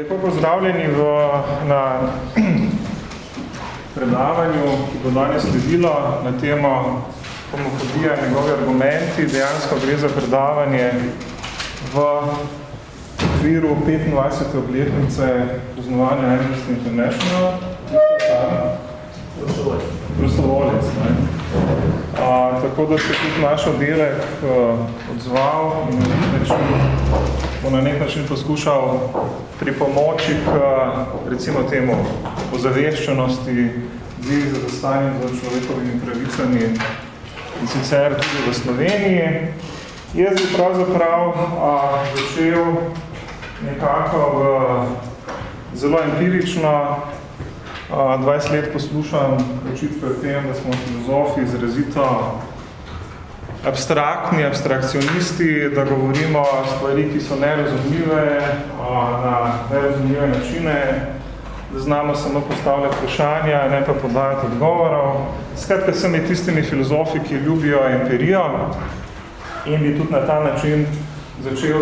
Lepo pozdravljeni v, na predavanju, ki bo danes sledilo na temo homofobija in njegovi argumenti. Dejansko gre za predavanje v okviru 25. obletnice poznovanja Amnesty International. Prostovoljec. A, tako da se tudi naš oddelek uh, odzval in način, bo na nek način poskušal pri pomoči k recimo temu ozaveščenosti zvezi za zastanjem za človekovimi pravicami in sicer tudi v Sloveniji. Jaz bi pravzaprav a, začel nekako v zelo empirično 20 let poslušam očitke o tem, da smo filozofi izrazito abstraktni, abstrakcionisti, da govorimo stvari, ki so nerazumljive na nerazumljive načine, da znamo samo postavljati vprašanja, ne pa podajati odgovorov. Skratka, sem je tistimi filozofi, ki ljubijo empirijo in bi tudi na ta način začel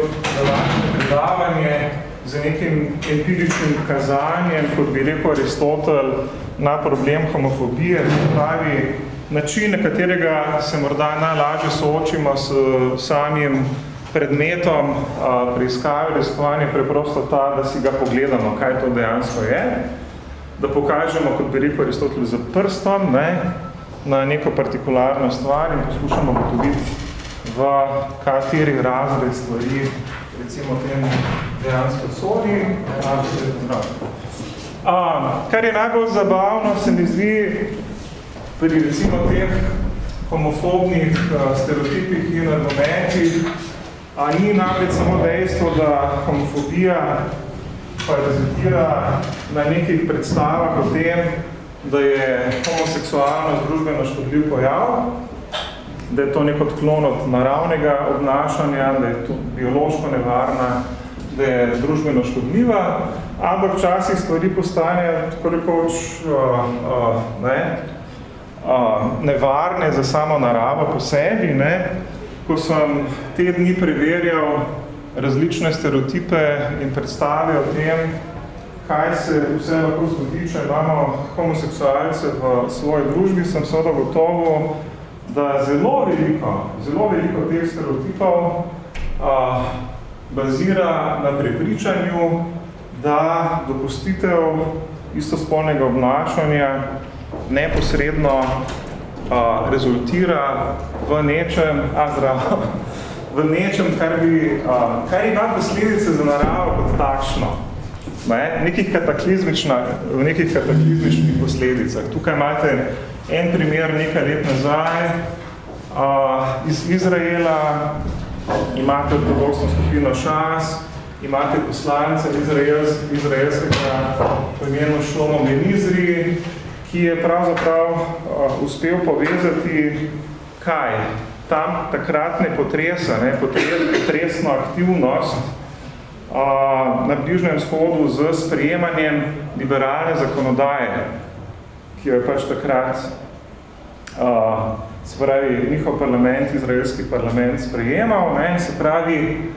predavanje, z nekim empiričnim kazanjem, kot bi rekel Aristotel, na problem homofobije, pravi način, na katerega se morda najlažje soočimo s samim predmetom preiskave, razkovanje preprosto ta, da si ga pogledamo, kaj to dejansko je, da pokažemo, kot bi rekel Aristotel, za prstom ne, na neko partikularno stvar in poskušamo gotoviti, v kateri razred stvari recimo temu dejansko sodi. A, kar je najbolj zabavno, se mi zdi pri recimo teh homofobnih a, stereotipih in argumentih, a ni namreč samo dejstvo, da homofobija parazitira na nekih predstavah o tem, da je homoseksualnost družbeno škodljiv pojav, da je to nek odklon od naravnega obnašanja, da je to biološko nevarna, da je družbeno škodljiva, ampak včasih stvari postanejo tako rekoč uh, uh, ne, uh, nevarne za samo naravo po sebi. Ne. Ko sem te dni preverjal različne stereotipe in predstave o tem, kaj se vse lahko zgodi, če imamo homoseksualce v svoji družbi, sem seveda gotovo, da zelo veliko, zelo veliko teh stereotipov a, bazira na prepričanju, da dopustitev istospolnega obnašanja neposredno a, rezultira v nečem, a zdravo, v nečem, kar, bi, a, kar ima posledice za naravo kot takšno. Ne? Nekih v nekih kataklizmičnih posledicah. Tukaj imate en primer nekaj let nazaj uh, iz Izraela, imate ortodoksno skupino ŠAS, imate poslance Izraels, izraelskega po imenu Šlomo Menizri, ki je pravzaprav uh, uspel povezati kaj? Tam takratne potresa, ne, potresno aktivnost uh, na Bližnjem vzhodu z sprejemanjem liberalne zakonodaje, ki jo je pač takrat uh, se pravi, njihov parlament, izraelski parlament sprejemal, ne, se pravi,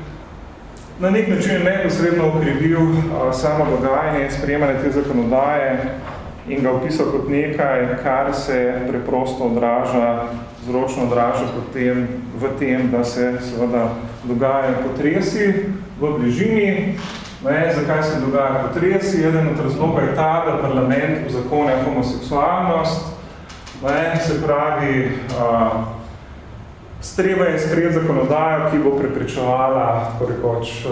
na nek način neposredno ukrivil samo dogajanje in sprejemanje te zakonodaje in ga opisal kot nekaj, kar se preprosto odraža, zročno odraža potem v tem, da se seveda dogajajo potresi v bližini, Ne, zakaj se dogaja potresi? Eden od razloga je ta, da parlament uzakonja homoseksualnost, ne, se pravi, a, streba je sprejeti zakonodajo, ki bo preprečevala tako rekoč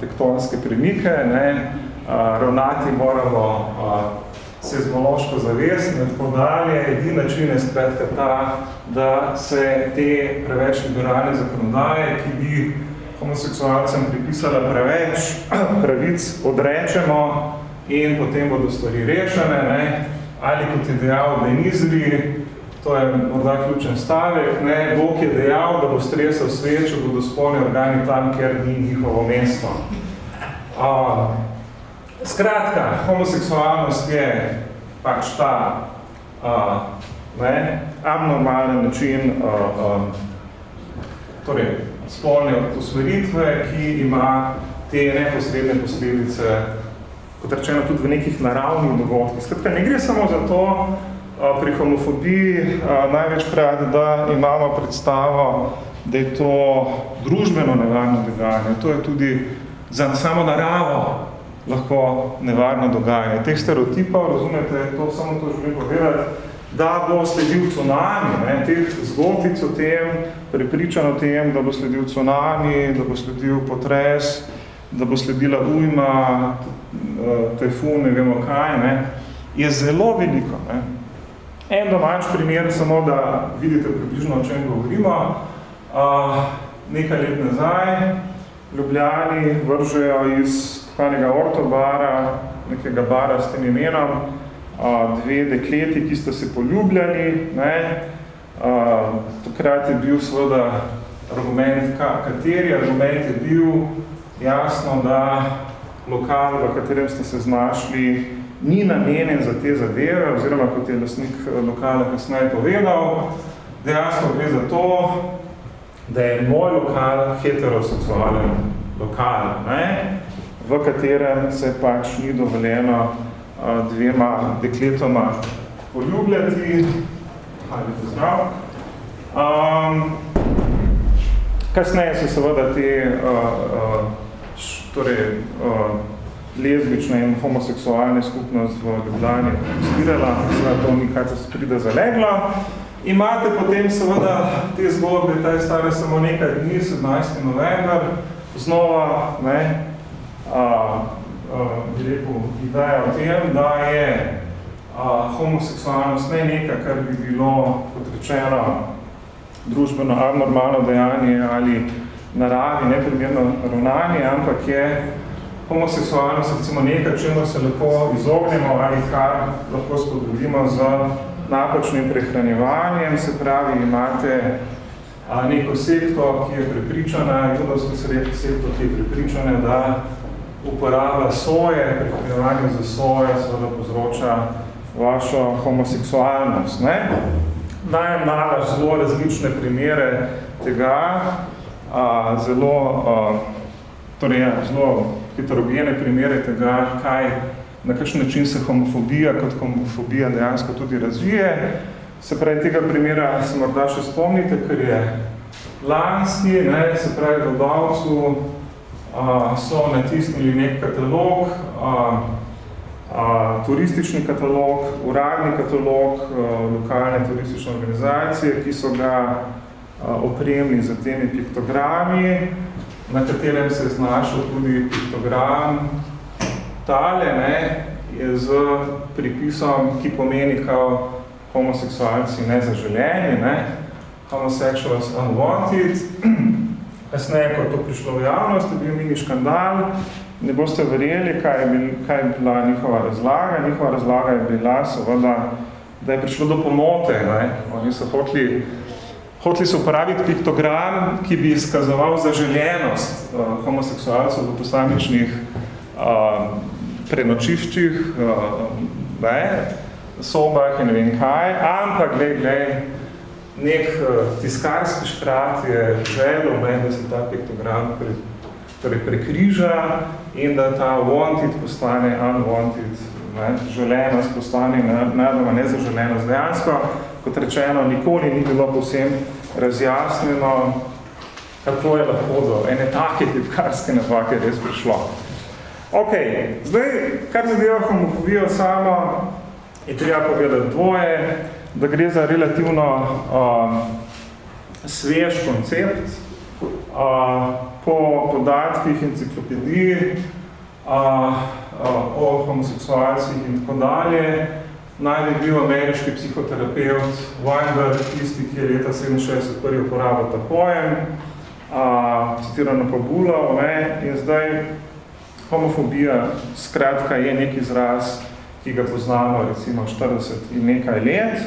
tektonske premike, ne, a, ravnati moramo a, sezmološko zavest in tako dalje. Edin način je skratka ta, da se te preveč liberalne zakonodaje, ki bi homoseksualcem pripisala preveč pravic, odrečemo in potem bodo stvari rešene, ne? ali kot je dejal Benizri, to je morda ključen stavek, ne? Bog je dejal, da bo stresel svečo, bodo spolni organi tam, kjer ni njihovo mesto. Uh, skratka, homoseksualnost je pač ta uh, ne? abnormalen način uh, uh, torej, spolne usmeritve, ki ima te neposredne posledice, kot rečeno, tudi v nekih naravnih dogodkih. Skratka, ne gre samo za to, pri homofobiji največkrat, da imamo predstavo, da je to družbeno nevarno dogajanje. To je tudi za samo naravo lahko nevarno dogajanje. Teh stereotipov, razumete, to samo to želim povedati, da bo sledil cunami, ne, teh zgodbic o tem, prepričan o tem, da bo sledil cunami, da bo sledil potres, da bo sledila ujma, tajfun, ne vemo kaj, ne, je zelo veliko. Ne. En domač primer, samo da vidite približno, o čem govorimo. Uh, nekaj let nazaj Ljubljani vržejo iz tkanega ortobara, nekega bara s tem imenom, uh, dve dekleti, ki sta se poljubljali. Ne? Uh, takrat je bil seveda argument, ka, kateri argument je bil jasno, da lokal, v katerem ste se znašli, ni namenjen za te zadeve, oziroma kot je lasnik eh, lokala kasneje povedal, dejansko gre za to, da je moj lokal heteroseksualen lokal, ne? V katerem se pač ni dovoljeno uh, dvema dekletoma poljubljati. Ali pozdrav. Um, kasneje so seveda te uh, uh, torej, uh, lezbična in homoseksualna skupnost v Ljubljani protestirala, seveda to ni kaj se pride zaleglo. Imate potem seveda te zgodbe, ta je stara samo nekaj dni, 17. november, znova, ne, a, a, bi rekel, ideja o tem, da je a, homoseksualnost ne nekaj, kar bi bilo, kot rečeno, družbeno abnormalno dejanje ali naravi, neprimerno ravnanje, ampak je homoseksualnost recimo nekaj, čemu se lahko izognemo ali kar lahko spodobimo z napačnim prehranjevanjem, se pravi, imate neko sekto, ki je prepričana, judovsko sekto, ki je prepričana, da uporaba soje, prehranjevanje za soje, seveda povzroča vašo homoseksualnost. Ne? Dajem nalaž zelo različne primere tega, a, zelo, a, torej, ja, zelo heterogene primere tega, kaj, na kakšen način se homofobija kot homofobija dejansko tudi razvije. Se pravi, tega primera se morda še spomnite, ker je lanski, ne, se pravi, v Dovcu so natisnili nek katalog, a, a, turistični katalog, uradni katalog a, lokalne turistične organizacije, ki so ga opremili za temi piktogrami, na katerem se je znašel tudi piktogram tale, ne, z pripisom, ki pomeni kao homoseksualci nezaželjeni, ne, homosexuals unwanted. Kasneje, ko je to prišlo v javnost, je bil mini škandal, ne boste verjeli, kaj je, bil, kaj je bila njihova razlaga. Njihova razlaga je bila seveda, da je prišlo do pomote. Ne. Oni so hoteli Hoteli so uporabiti piktogram, ki bi izkazoval zaželjenost uh, homoseksualcev v posamičnih uh, prenočiščih, uh, ne, sobah in ne vem kaj, ampak gled, gled, nek uh, tiskarski škrat je želel, ne, da se ta piktogram pre, torej prekriža in da ta wanted postane unwanted, ne, želenost postane nadoma nezaželenost. Dejansko kot rečeno, nikoli ni bilo povsem razjasnjeno, kako je lahko do ene take tipkarske napake res prišlo. Ok, zdaj, kar zadeva homofobijo samo, je treba povedati dvoje, da gre za relativno uh, svež koncept. Uh, po podatkih enciklopediji uh, uh, o homoseksualcih in tako dalje, naj bi bil ameriški psihoterapeut Weinberg, tisti, ki je leta 67 prvi uporabil ta pojem, a, citirano pa Bulov, in zdaj homofobija skratka je nek izraz, ki ga poznamo recimo 40 in nekaj let.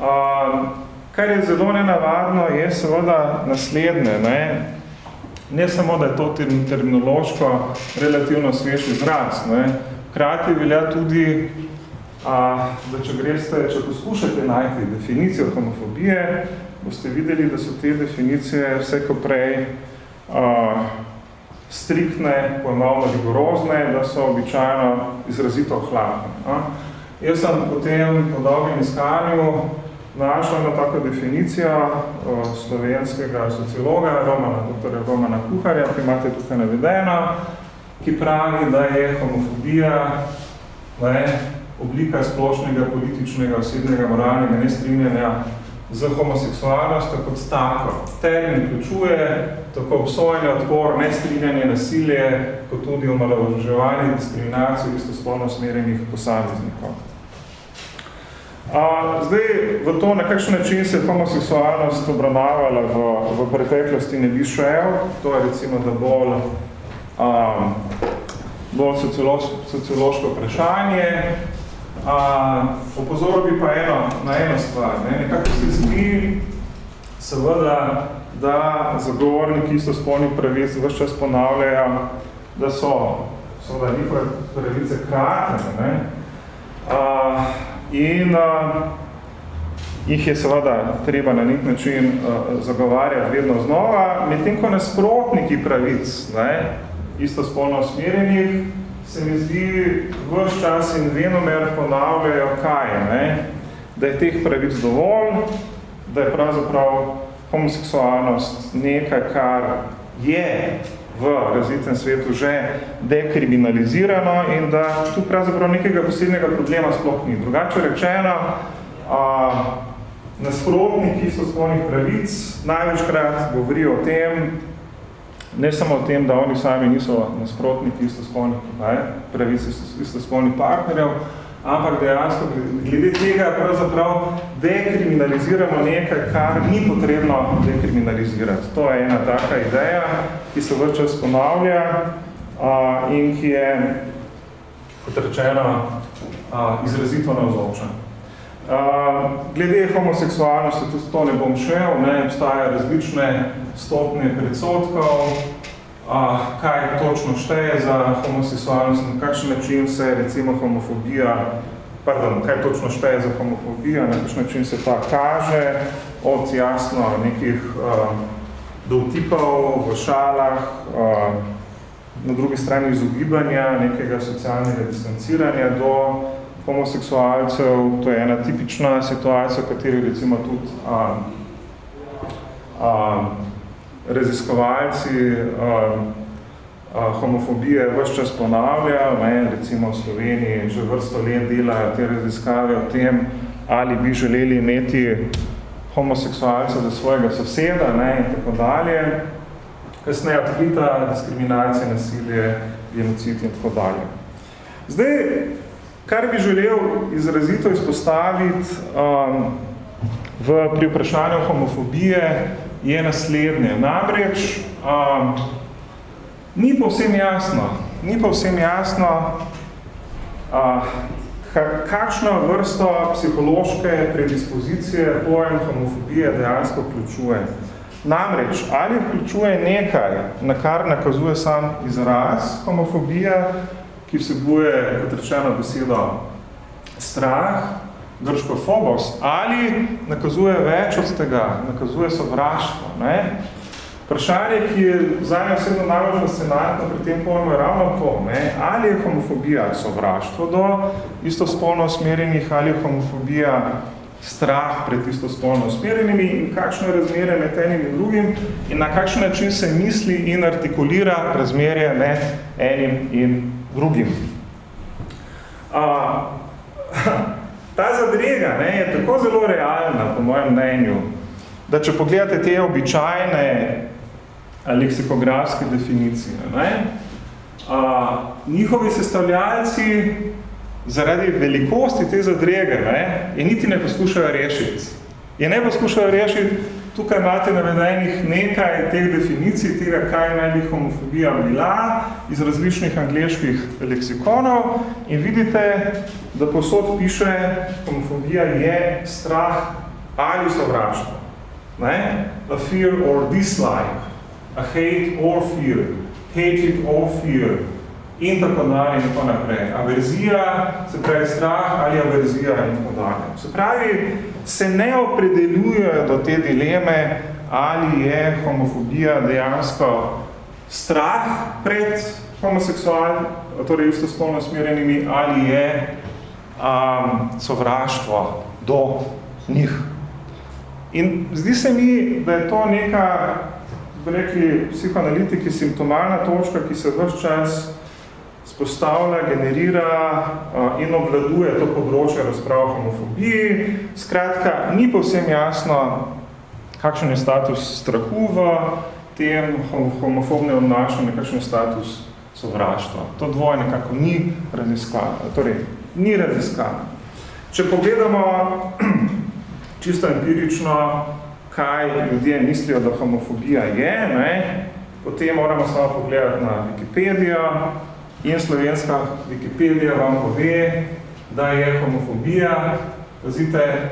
A, kar je zelo nenavadno, je seveda naslednje, ne, ne samo, da je to terminološko relativno svež izraz, krati velja tudi A, da če greste, če poskušate najti definicijo homofobije, boste videli, da so te definicije vse ko prej a, striktne, pojmovno rigorozne, da so običajno izrazito hladne. Jaz sem potem po dolgem iskanju našel eno tako definicijo slovenskega sociologa, Romana, dr. Romana Kuharja, ki imate tukaj navedeno, ki pravi, da je homofobija ne, oblika splošnega političnega, osebnega, moralnega nestrinjanja z homoseksualnostjo kot tako. Termin vključuje tako obsojanje, odpor, nestrinjanje, nasilje, kot tudi omalovaževanje, diskriminacijo istospolno smerenih posameznikov. A, zdaj, v to, na kakšen način se je homoseksualnost obravnavala v, v preteklosti, ne bi šel, to je recimo, da bolj, a, bolj sociološko, sociološko vprašanje, Opozoril bi pa eno, na eno stvar. Ne? Nekako se zdi, seveda, da zagovorniki istospolnih pravic vse čas ponavljajo, da so seveda njihove pravice kratne. Ne? A, in a, jih je seveda treba na nek način a, zagovarjati vedno znova, medtem ko nasprotniki pravic, ne? istospolno usmerjenih, se mi zdi vse čas in venomer ponavljajo kaj, ne? da je teh pravic dovolj, da je pravzaprav homoseksualnost nekaj, kar je v razvitem svetu že dekriminalizirano in da tu pravzaprav nekega posebnega problema sploh ni. Drugače rečeno, a, nasprotniki istospolnih pravic največkrat govorijo o tem, ne samo o tem, da oni sami niso nasprotniki istospolnih pravic istospolnih partnerjev, ampak dejansko glede tega pravzaprav dekriminaliziramo nekaj, kar ni potrebno dekriminalizirati. To je ena taka ideja, ki se vse čas ponavlja a, in ki je, kot rečeno, a, izrazito navzoča. Uh, glede homoseksualnosti, tudi to ne bom šel, ne, obstajajo različne stopnje predsotkov, uh, kaj točno šteje za homoseksualnost, na kakšen način se recimo homofobija, pardon, kaj točno šteje za homofobijo, na kakšen način se ta kaže, od jasno nekih uh, dovtipov v šalah, uh, na drugi strani izogibanja, nekega socialnega distanciranja do homoseksualcev, to je ena tipična situacija, v kateri recimo tudi a, a, raziskovalci a, a, homofobije vse čas ponavljajo, ne, recimo v Sloveniji že vrsto let delajo te raziskave o tem, ali bi želeli imeti homoseksualce za svojega soseda ne, in tako dalje. Kasneje odkrita diskriminacija, nasilje, genocid in tako dalje. Zdaj, Kar bi želel izrazito izpostaviti um, v, pri vprašanju homofobije je naslednje. Namreč um, ni povsem jasno, ni povsem jasno, uh, kakšno vrsto psihološke predispozicije pojem homofobije dejansko vključuje. Namreč, ali vključuje nekaj, na kar nakazuje sam izraz homofobija, ki vsebuje, kot rečeno, besedo strah, grško phobos, ali nakazuje več od tega, nakazuje sovraštvo. Ne? Vprašanje, ki je zanje osebno najbolj fascinantno pri tem pojmu, je ravno to, ne? ali je homofobija sovraštvo do istospolno usmerjenih, ali je homofobija strah pred istospolno usmerjenimi in kakšno je razmerje med enim in drugim in na kakšen način se misli in artikulira razmerje med enim in drugim. A, ta zadrega ne, je tako zelo realna, po mojem mnenju, da če pogledate te običajne leksikografske definicije, ne, a, njihovi sestavljalci zaradi velikosti te zadrege ne, je niti ne poskušajo rešiti. Je ne poskušajo rešiti Tukaj imate navedenih nekaj teh definicij tega, kaj naj bi homofobija bila iz različnih angleških leksikonov in vidite, da posod piše, homofobija je strah ali sovraštvo. Ne? A fear or dislike, a hate or fear, hatred or fear, in tako dalje in tako naprej. Averzija, se pravi strah ali averzija in tako dalje. Se pravi, se ne opredeljujejo do te dileme, ali je homofobija dejansko strah pred homoseksual, torej istospolno smerjenimi, ali je um, sovraštvo do njih. In zdi se mi, da je to neka, bi rekli, psihoanalitiki, simptomalna točka, ki se vse čas spostavlja, generira in obvladuje to področje razprav o homofobiji. Skratka, ni povsem jasno, kakšen je status strahu v tem homofobnem obnašanju, kakšen je status sovraštva. To dvoje nekako ni raziskano. Torej, ni raziskano. Če pogledamo čisto empirično, kaj ljudje mislijo, da homofobija je, ne, potem moramo samo pogledati na Wikipedijo in slovenska Wikipedija vam pove, da je homofobija, pazite,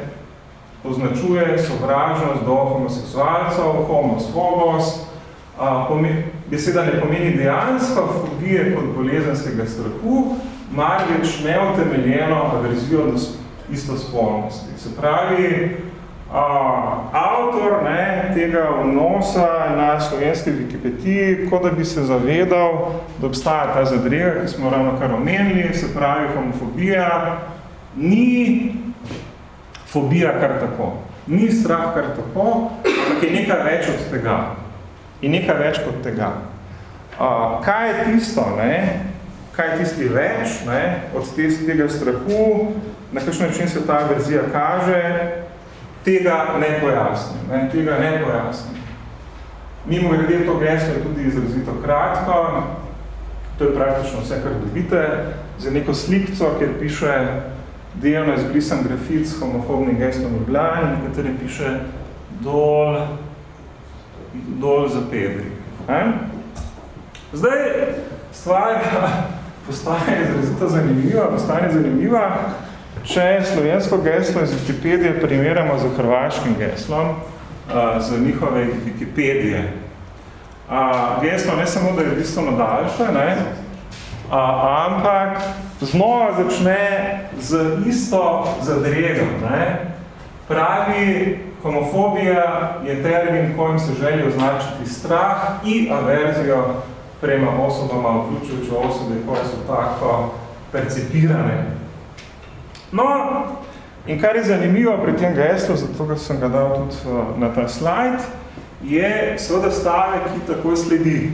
označuje sovražnost do homoseksualcev, homos, phobos, beseda ne pomeni dejansko fobije kot bolezenskega strahu, marveč neutemeljeno averzijo do istospolnosti. Se pravi, a, avtor ne, tega vnosa na slovenski Wikipediji, kot da bi se zavedal, da obstaja ta zadrega, ki smo ravno kar omenili, se pravi, homofobija ni fobija kar tako. Ni strah kar tako, ampak je nekaj več od tega. In nekaj več kot tega. A, kaj je tisto, ne, kaj je tisti več ne, od tega strahu, na kakšen način se ta verzija kaže, tega ne pojasni. Ne, tega ne pojasni. Mimo grede to geslo je tudi izrazito kratko, to je praktično vse, kar dobite, za neko slikco, kjer piše delno izbrisan grafit s homofobnim geslom Ljubljani, v katerem piše dol, dol za pedri. Ne? Zdaj, stvar postaje izrazito zanimiva, postaje zanimiva, če slovensko geslo iz Wikipedije primerjamo z hrvaškim geslom, z njihove Wikipedije. A, geslo ne samo, da je bistveno daljše, ne, a, ampak znova začne z isto zadregom. Ne. Pravi, homofobija je termin, kojim se želi označiti strah in averzijo prema osobama, vključujoče osobe, koje so tako percipirane. No, in kar je zanimivo pri tem geslu, zato ga sem ga dal tudi eh, na ta slajd, je seveda stavek, ki tako sledi.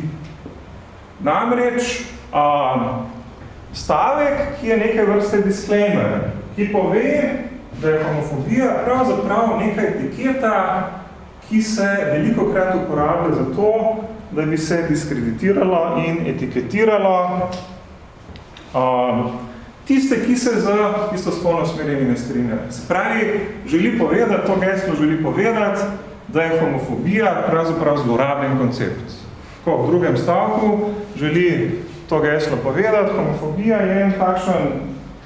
Namreč um, stavek, ki je nekaj vrste disclaimer, ki pove, da je homofobija pravzaprav neka etiketa, ki se veliko krat uporablja za to, da bi se diskreditiralo in etiketiralo um, tiste, ki se z isto spolno smerjeni ne strinjajo. Se pravi, želi povedati, to geslo želi povedati, da je homofobija pravzaprav zlorabljen koncept. Ko v drugem stavku želi to geslo povedati, homofobija je en takšen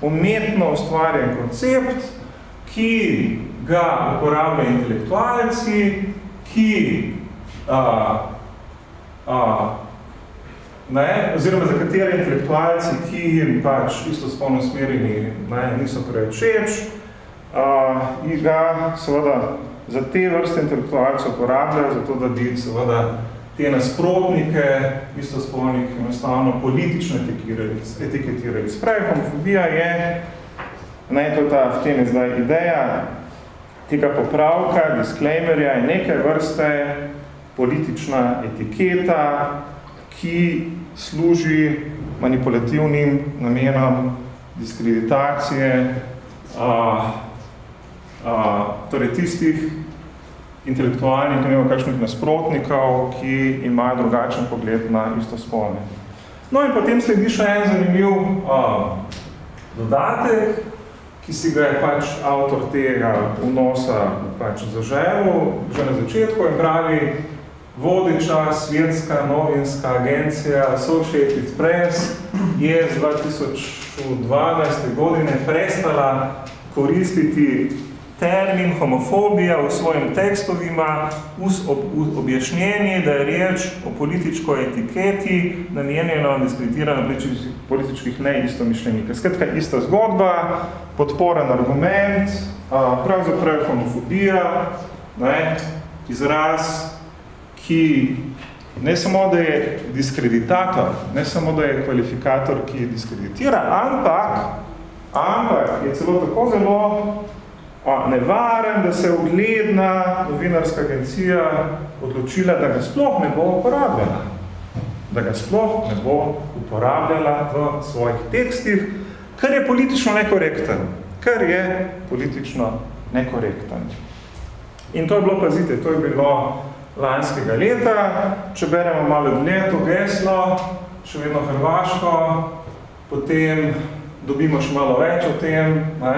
umetno ustvarjen koncept, ki ga uporabljajo intelektualci, ki uh, a, ne, oziroma za katere intelektualci, ki jim pač isto spolno smerjeni niso preveč všeč, in ga seveda za te vrste intelektualcev uporabljajo, zato da bi seveda te nasprotnike istospolnih enostavno politično etiketirali. etiketirali. Spravi, homofobija je, ne, to ta v tem je zdaj ideja, tega popravka, disclaimerja in neke vrste politična etiketa, ki služi manipulativnim namenom diskreditacije a, a, torej tistih intelektualnih, ne kakšnih nasprotnikov, ki imajo drugačen pogled na istospolne. No in potem sledi še en zanimiv a, dodatek, ki si ga je pač avtor tega vnosa pač zaželil že na začetku in pravi, vodiča svetska novinska agencija Associated Press je z 2012. godine prestala koristiti termin homofobija v svojim tekstovima v objašnjenje, da je riječ o političko etiketi namenjeno diskreditirano političkih neistomišljenika. Skratka, ista zgodba, podporen argument, pravzaprav homofobija, ne, izraz ki ne samo, da je diskreditator, ne samo, da je kvalifikator, ki je diskreditira, ampak, ampak je celo tako zelo a, nevaren, da se je ugledna novinarska agencija odločila, da ga sploh ne bo uporabljala. Da ga sploh ne bo uporabljala v svojih tekstih, kar je politično nekorekten. Kar je politično nekorekten. In to je bilo, pazite, to je bilo lanskega leta, če beremo malo dlje to geslo, še vedno Hrvaško, potem dobimo še malo več o tem, ne,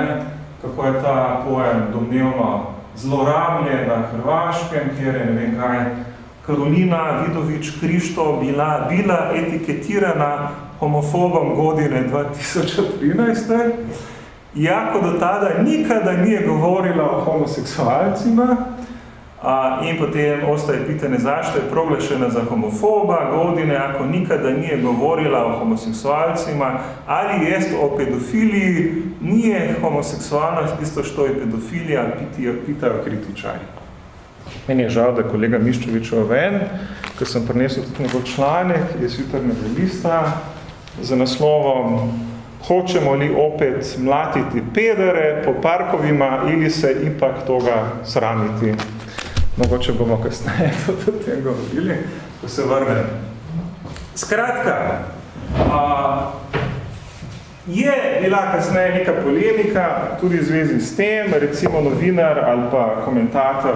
kako je ta pojem domnevno zlorabljen na Hrvaškem, kjer je ne vem kaj, Karolina Vidovič Krišto bila, bila etiketirana homofobom godine 2013, jako do tada nikada nije govorila o homoseksualcima, a, in potem ostaje pitanje zašto je proglašena za homofoba godine, ako nikada nije govorila o homoseksualcima, ali jest o pedofiliji, nije homoseksualnost isto što je pedofilija, pitaju, pitaju kritičari. Meni je žal, da kolega Miščevič ven, ker sem prinesel tudi njegov članek iz jutrnega lista za naslovom Hočemo li opet mlatiti pedere po parkovima ili se ipak toga sramiti? Mogoče bomo kasneje to tem govorili, ko se vrnem. Skratka, a, je bila kasneje neka polemika tudi v zvezi s tem, recimo novinar ali pa komentator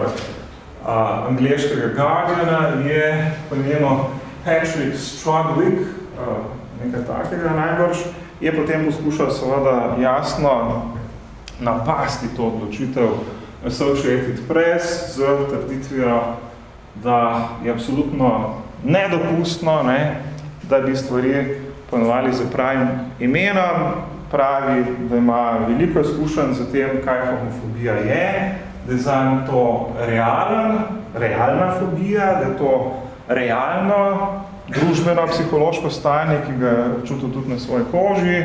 a, angliškega Guardiana je po njeno Patrick Strudwick, a, nekaj takega najbrž, je potem poskušal seveda jasno napasti to odločitev Associated Press z trditvijo, da je absolutno nedopustno, ne, da bi stvari ponovali za pravim imenom, pravi, da ima veliko izkušenj za tem, kaj homofobija je, da je zanj to realen, realna fobija, da je to realno družbeno psihološko stanje, ki ga občutil tudi na svoji koži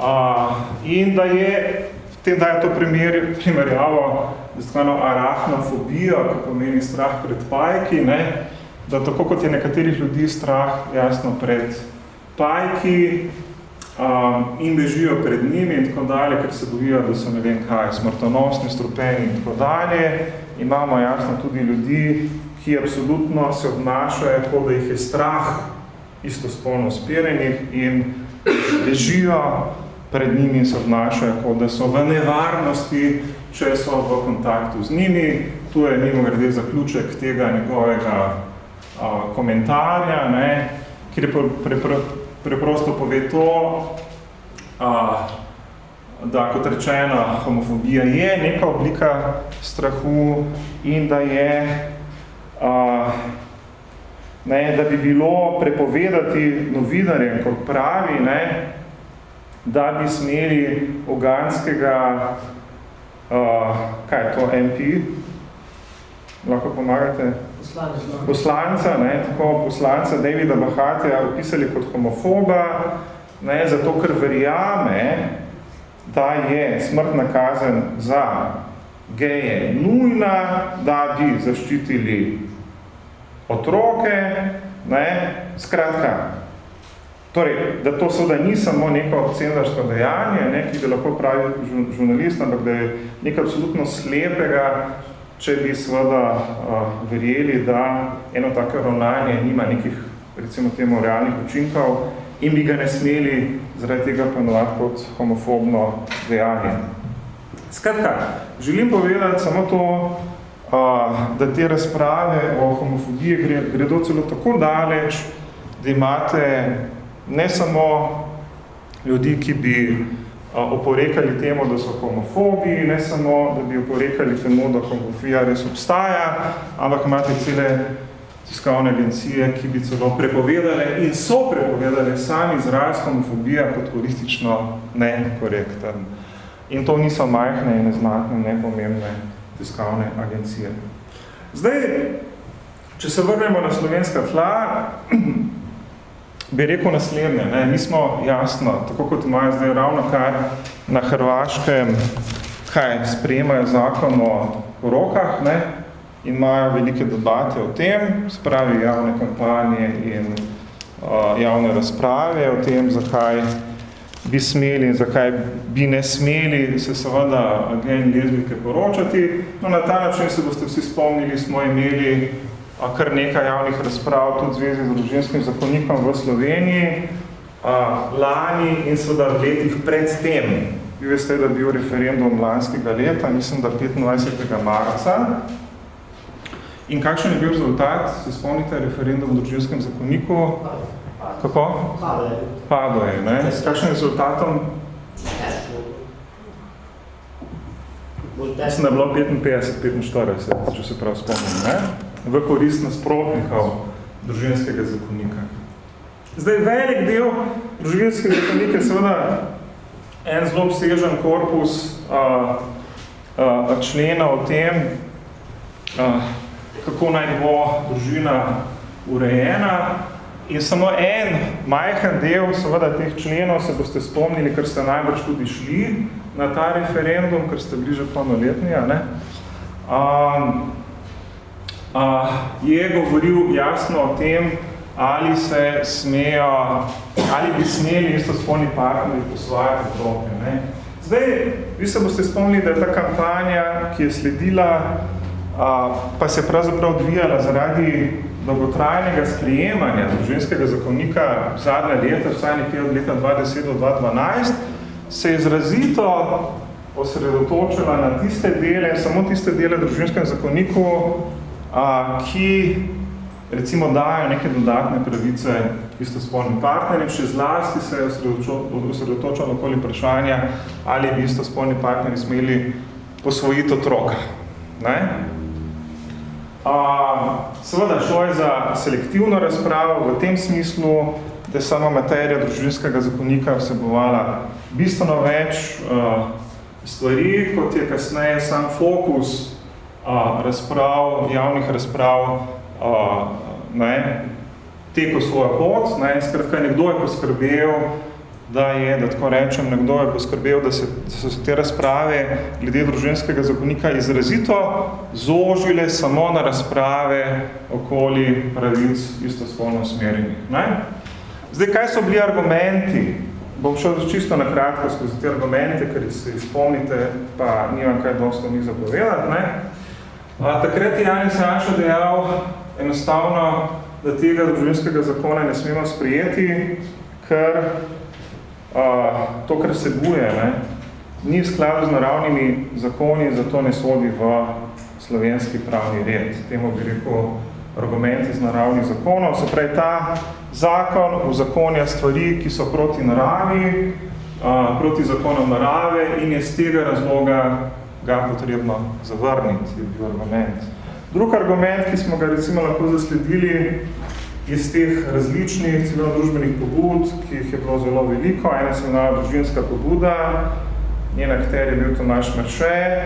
a, in da je, te, da je to primer, primerjavo z tako arahnofobijo, ki pomeni strah pred pajki, ne, da tako kot je nekaterih ljudi strah jasno pred pajki, um, in bežijo pred njimi in tako dalje, ker se bojijo, da so ne vem kaj, smrtonosni, strupeni in tako dalje. Imamo jasno tudi ljudi, ki absolutno se obnašajo, kot da jih je strah istospolno spirenih in bežijo pred njimi in se obnašajo, kot da so v nevarnosti, če so v kontaktu z njimi. Tu je njimo grede zaključek tega njegovega a, komentarja, ne, kjer je pre, pre, pre, preprosto pove to, a, da kot rečeno, homofobija je neka oblika strahu in da je, a, ne, da bi bilo prepovedati novinarjem, kot pravi, ne, da bi smeli oganskega, a, kaj je to, MP, lahko pomagate? poslanca, ne, tako poslanca Davida Bahatija opisali kot homofoba, ne, zato ker verjame, da je smrtna kazen za geje nujna, da bi zaščitili otroke, ne, skratka, torej, da to seveda ni samo neko cendarsko dejanje, ne, ki ga lahko pravi žurnalist, ampak da je nekaj absolutno slepega, če bi seveda uh, verjeli, da eno tako ravnanje nima nekih, recimo temu, realnih učinkov in bi ga ne smeli zaradi tega pomenovati kot homofobno dejanje. Skratka, želim povedati samo to, uh, da te razprave o homofobiji gre, gredo celo tako daleč, da imate ne samo ljudi, ki bi oporekali temu, da so homofobi, ne samo, da bi oporekali temu, da homofobija res obstaja, ampak imate cele tiskovne agencije, ki bi celo prepovedale in so prepovedale sami izraz homofobija kot holistično nekorekten. In to niso majhne in neznatne, nepomembne tiskovne agencije. Zdaj, če se vrnemo na slovenska tla, bi rekel naslednje, ne, mi smo jasno, tako kot imajo zdaj ravno kar na Hrvaškem, kaj sprejemajo zakon o rokah, ne, in imajo velike debate o tem, spravi javne kampanje in uh, javne razprave o tem, zakaj bi smeli in zakaj bi ne smeli se seveda gej in lezbike poročati. No, na ta način se boste vsi spomnili, smo imeli kar nekaj javnih razprav tudi v zvezi z družinskim zakonikom v Sloveniji, lani in seveda v letih pred tem. Vi veste, da je bil referendum lanskega leta, mislim, da 25. marca. In kakšen je bil rezultat? Se spomnite referendum v družinskem zakoniku? Kako? Pado je. Pado je, ne? S kakšnim rezultatom? Mislim, da je bilo 55-45, če se prav spomnim, ne? V korist nasprotnikov družinskega zakonika. Zdaj, velik del družinskega zakonika je seveda en zelo obsežen korpus a, a, člena o tem, a, kako naj bo družina urejena, In samo en majhen del seveda teh členov se boste spomnili, ker ste najbrž tudi šli na ta referendum, ker ste bili že polnoletni, ne? Um, je govoril jasno o tem, ali se smejo, ali bi smeli istospolni partneri posvajati otroke. Ne? Zdaj, vi se boste spomnili, da je ta kampanja, ki je sledila, uh, pa se je pravzaprav odvijala zaradi dolgotrajnega sprijemanja družinskega zakonika zadnje leta, vsaj nekje od leta 2010 do 2012, se je izrazito osredotočila na tiste dele, samo tiste dele družinskem zakoniku, a, ki recimo dajo neke dodatne pravice istospolnim partnerjem, še zlasti se je osredotočila okoli vprašanja, ali bi istospolni partnerji smeli posvojiti otroka. Ne? A, seveda šlo je za selektivno razpravo v tem smislu, da je sama materija družinskega zakonika vsebovala bistveno več a, stvari, kot je kasneje sam fokus razprav, javnih razprav, ne, teko svojo pot, ne, skratka, nekdo je poskrbel, da je, da tako rečem, nekdo je poskrbel, da, se, da so se te razprave glede družinskega zakonika izrazito zožile samo na razprave okoli pravic istospolno smerenih. Ne? Zdaj, kaj so bili argumenti? Bom šel čisto na kratko skozi te argumente, ker se izpomnite, pa nimam kaj dosto njih zapovedati. Ne? A, takrat je Janis Janša dejal enostavno, da tega družinskega zakona ne smemo sprijeti, ker to, kar se buje, ne, ni v skladu z naravnimi zakoni, zato ne sodi v slovenski pravni red. Temu bi rekel argumenti z naravnih zakonov. Se pravi, ta zakon uzakonja stvari, ki so proti naravi, a, proti zakonom narave in je z tega razloga ga potrebno zavrniti, je bil argument. Drug argument, ki smo ga recimo lahko zasledili, iz teh različnih civilno-družbenih pobud, ki jih je bilo zelo veliko. Ena se imenala družinska pobuda, njen akter je bil Tomaš Merše,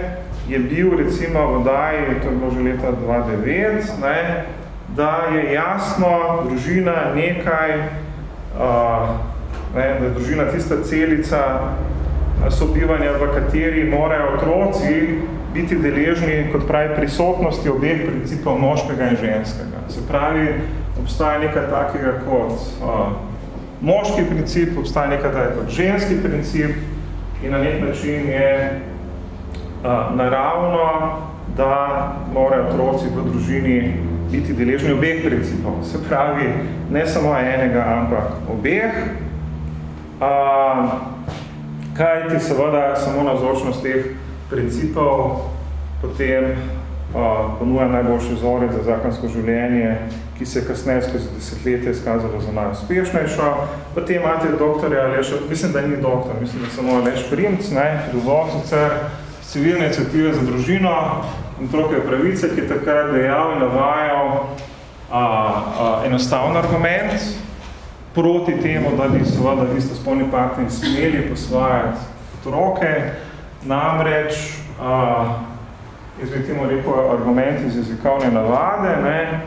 je bil recimo v Daji, to je bilo že leta 2009, ne, da je jasno družina nekaj, uh, ne, da je družina tista celica sobivanja, v kateri morajo otroci biti deležni, kot pravi, prisotnosti obeh principov moškega in ženskega. Se pravi, obstaja nekaj takega kot uh, moški princip, obstaja nekaj takega kot ženski princip in na nek način je uh, naravno, da morajo otroci v družini biti deležni obeh principov. Se pravi, ne samo enega, ampak obeh. Uh, kaj ti seveda samo navzočnost teh principov potem uh, ponuja najboljši vzorec za zakonsko življenje ki se je kasneje skozi desetletje izkazalo za najuspešnejšo. Potem imate doktorja Aleša, mislim, da ni doktor, mislim, da samo Aleš Primc, ne, filozof, sicer civilne iniciative za družino in troke pravice, ki je takrat dejal in navajal a, a, enostavn argument proti temu, da bi seveda isto spolni partneri smeli posvajati otroke, namreč a, jaz bi temu rekel argument iz jezikovne navade, ne,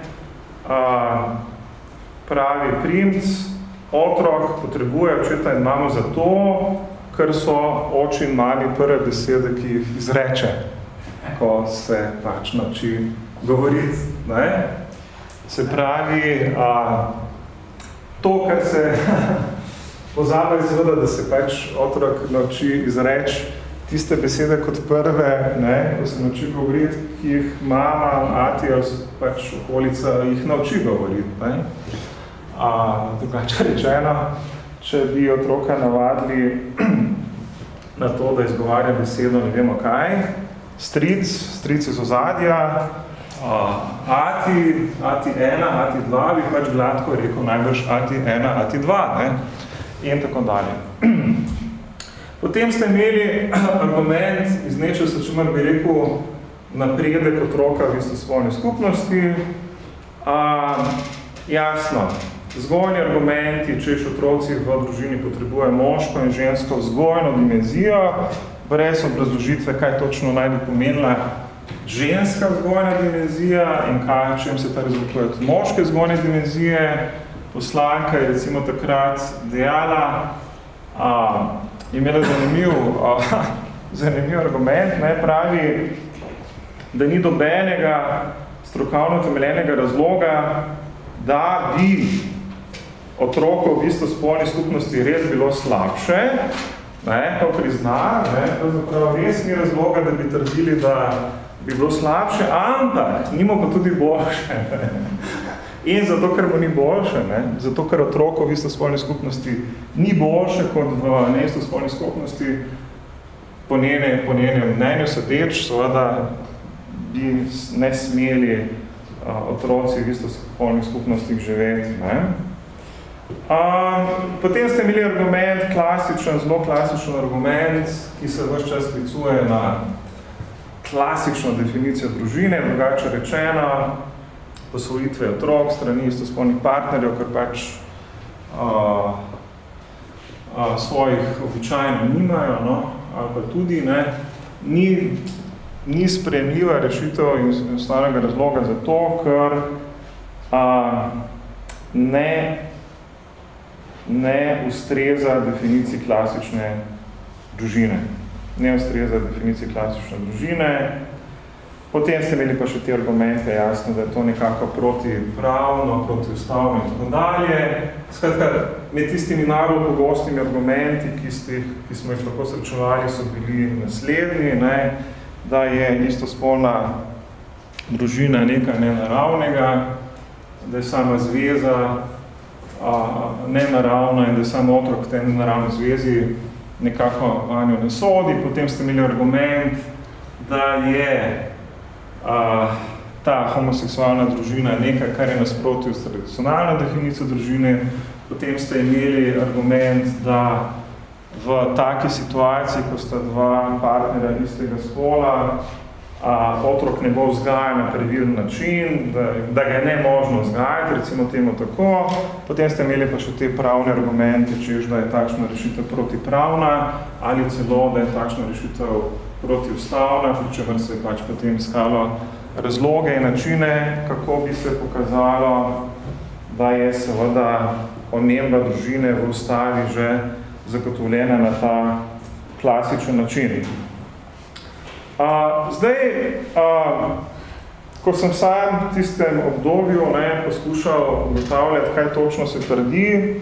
pravi primc, otrok potrebuje očeta in mamo zato, ker so oči in mami prve besede, ki jih izreče, ko se pač nauči govoriti. Ne? Se pravi, a, to, kar se pozabi, seveda, da se pač otrok nauči izreči tiste besede kot prve, ne, ko se nauči govoriti, ki jih mama, ati ali pač okolica jih nauči govoriti. Ne. A, drugače rečeno, če bi otroka navadili na to, da izgovarja besedo ne vemo kaj, stric, stric iz ozadja, uh, ati, ati ena, ati dva, bi pač gladko rekel najbrž ati ena, ati dva, ne? in tako dalje. Potem ste imeli argument iz nečesa, če mar bi rekel, napredek otroka v istospolni skupnosti. Uh, jasno, zgojni argumenti, češ otroci v družini potrebuje moško in žensko vzgojno dimenzijo, brez obrazložitve, kaj točno naj bi pomenila ženska vzgojna dimenzija in kaj, čem se ta razlikuje od moške vzgojne dimenzije. Poslanka je recimo takrat dejala, a, imela zanimiv, a, zanimiv argument, ne, pravi, da ni dobenega strokovno temeljenega razloga, da bi otrokov v istospolni skupnosti res bilo slabše, ne, ko prizna, ne, pravzaprav res ni razloga, da bi trdili, da bi bilo slabše, ampak nimo pa tudi boljše. In zato, ker bo ni boljše, ne, zato, ker otroko v istospolni skupnosti ni boljše kot v neistospolni skupnosti, po, njene, po njenem mnenju sedeč, seveda bi ne smeli a, otroci v istospolnih skupnostih živeti. Ne. Um, potem ste imeli argument, klasičen, zelo klasičen argument, ki se vse čas sklicuje na klasično definicijo družine, drugače rečeno, posvojitve otrok, strani istospolnih partnerjev, ker pač uh, uh, svojih običajno nimajo, no, ali pa tudi ne, ni, ni sprejemljiva rešitev in osnovnega razloga za to, ker uh, ne ne ustreza definiciji klasične družine. Ne ustreza definiciji klasične družine. Potem ste imeli pa še te argumente, jasno, da je to nekako protipravno, protiustavno in tako dalje. Skratka, med tistimi najbolj pogostimi argumenti, ki, ste, ki smo jih lahko srečevali, so bili naslednji, ne, da je istospolna družina nekaj nenaravnega, da je sama zveza nenaravna in da je samo otrok v tem naravni zvezi nekako vanjo ne sodi. Potem ste imeli argument, da je a, ta homoseksualna družina nekaj, kar je nasprotil s tradicionalno definicijo družine. Potem ste imeli argument, da v taki situaciji, ko sta dva partnera istega spola, a, otrok ne bo vzgajan na previren način, da, da ga je ne možno vzgajati, recimo temu tako. Potem ste imeli pa še te pravne argumente, češ, da je takšna rešitev protipravna ali celo, da je takšna rešitev protiustavna, pri čemer se je pač potem iskalo razloge in načine, kako bi se pokazalo, da je seveda omemba družine v ustavi že zagotovljena na ta klasičen način. A, zdaj, a, ko sem sam v tistem obdobju ne, poskušal ugotavljati, kaj točno se trdi,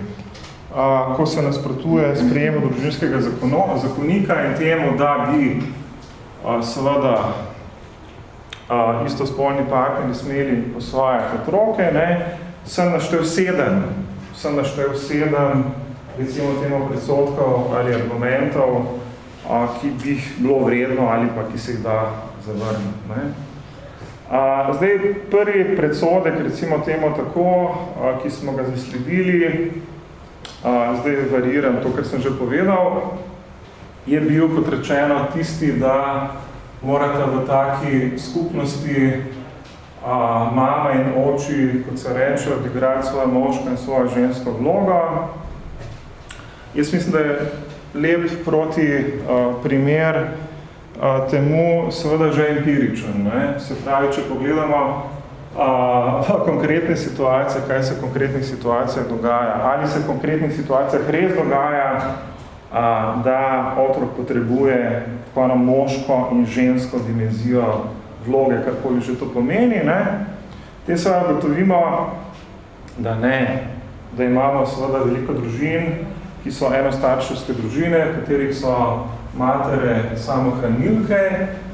a, ko se nasprotuje sprejemu družinskega zakono, zakonika in temu, da bi a, seveda a, istospolni partneri smeli posvajati otroke, ne, sem naštel sedem, sem naštel sedem, recimo temu predsotkov ali argumentov, ki bi jih bilo vredno ali pa ki se jih da zavrniti. Ne. A, zdaj, prvi predsodek, recimo temu tako, a, ki smo ga zasledili, a, zdaj variram to, kar sem že povedal, je bil, kot rečeno, tisti, da morate v taki skupnosti a, mama in oči, kot se reče, odigrati svojo moško in svojo žensko vlogo. Jaz mislim, da je lep proti uh, primer uh, temu seveda že empiričen. Ne? Se pravi, če pogledamo uh, konkretne situacije, kaj se v konkretnih situacijah dogaja, ali se v konkretnih situacijah res dogaja, uh, da otrok potrebuje tako eno moško in žensko dimenzijo vloge, karkoli že to pomeni, ne, te se gotovimo, da ne, da imamo seveda veliko družin, ki so enostarševske družine, katerih so matere samohranilke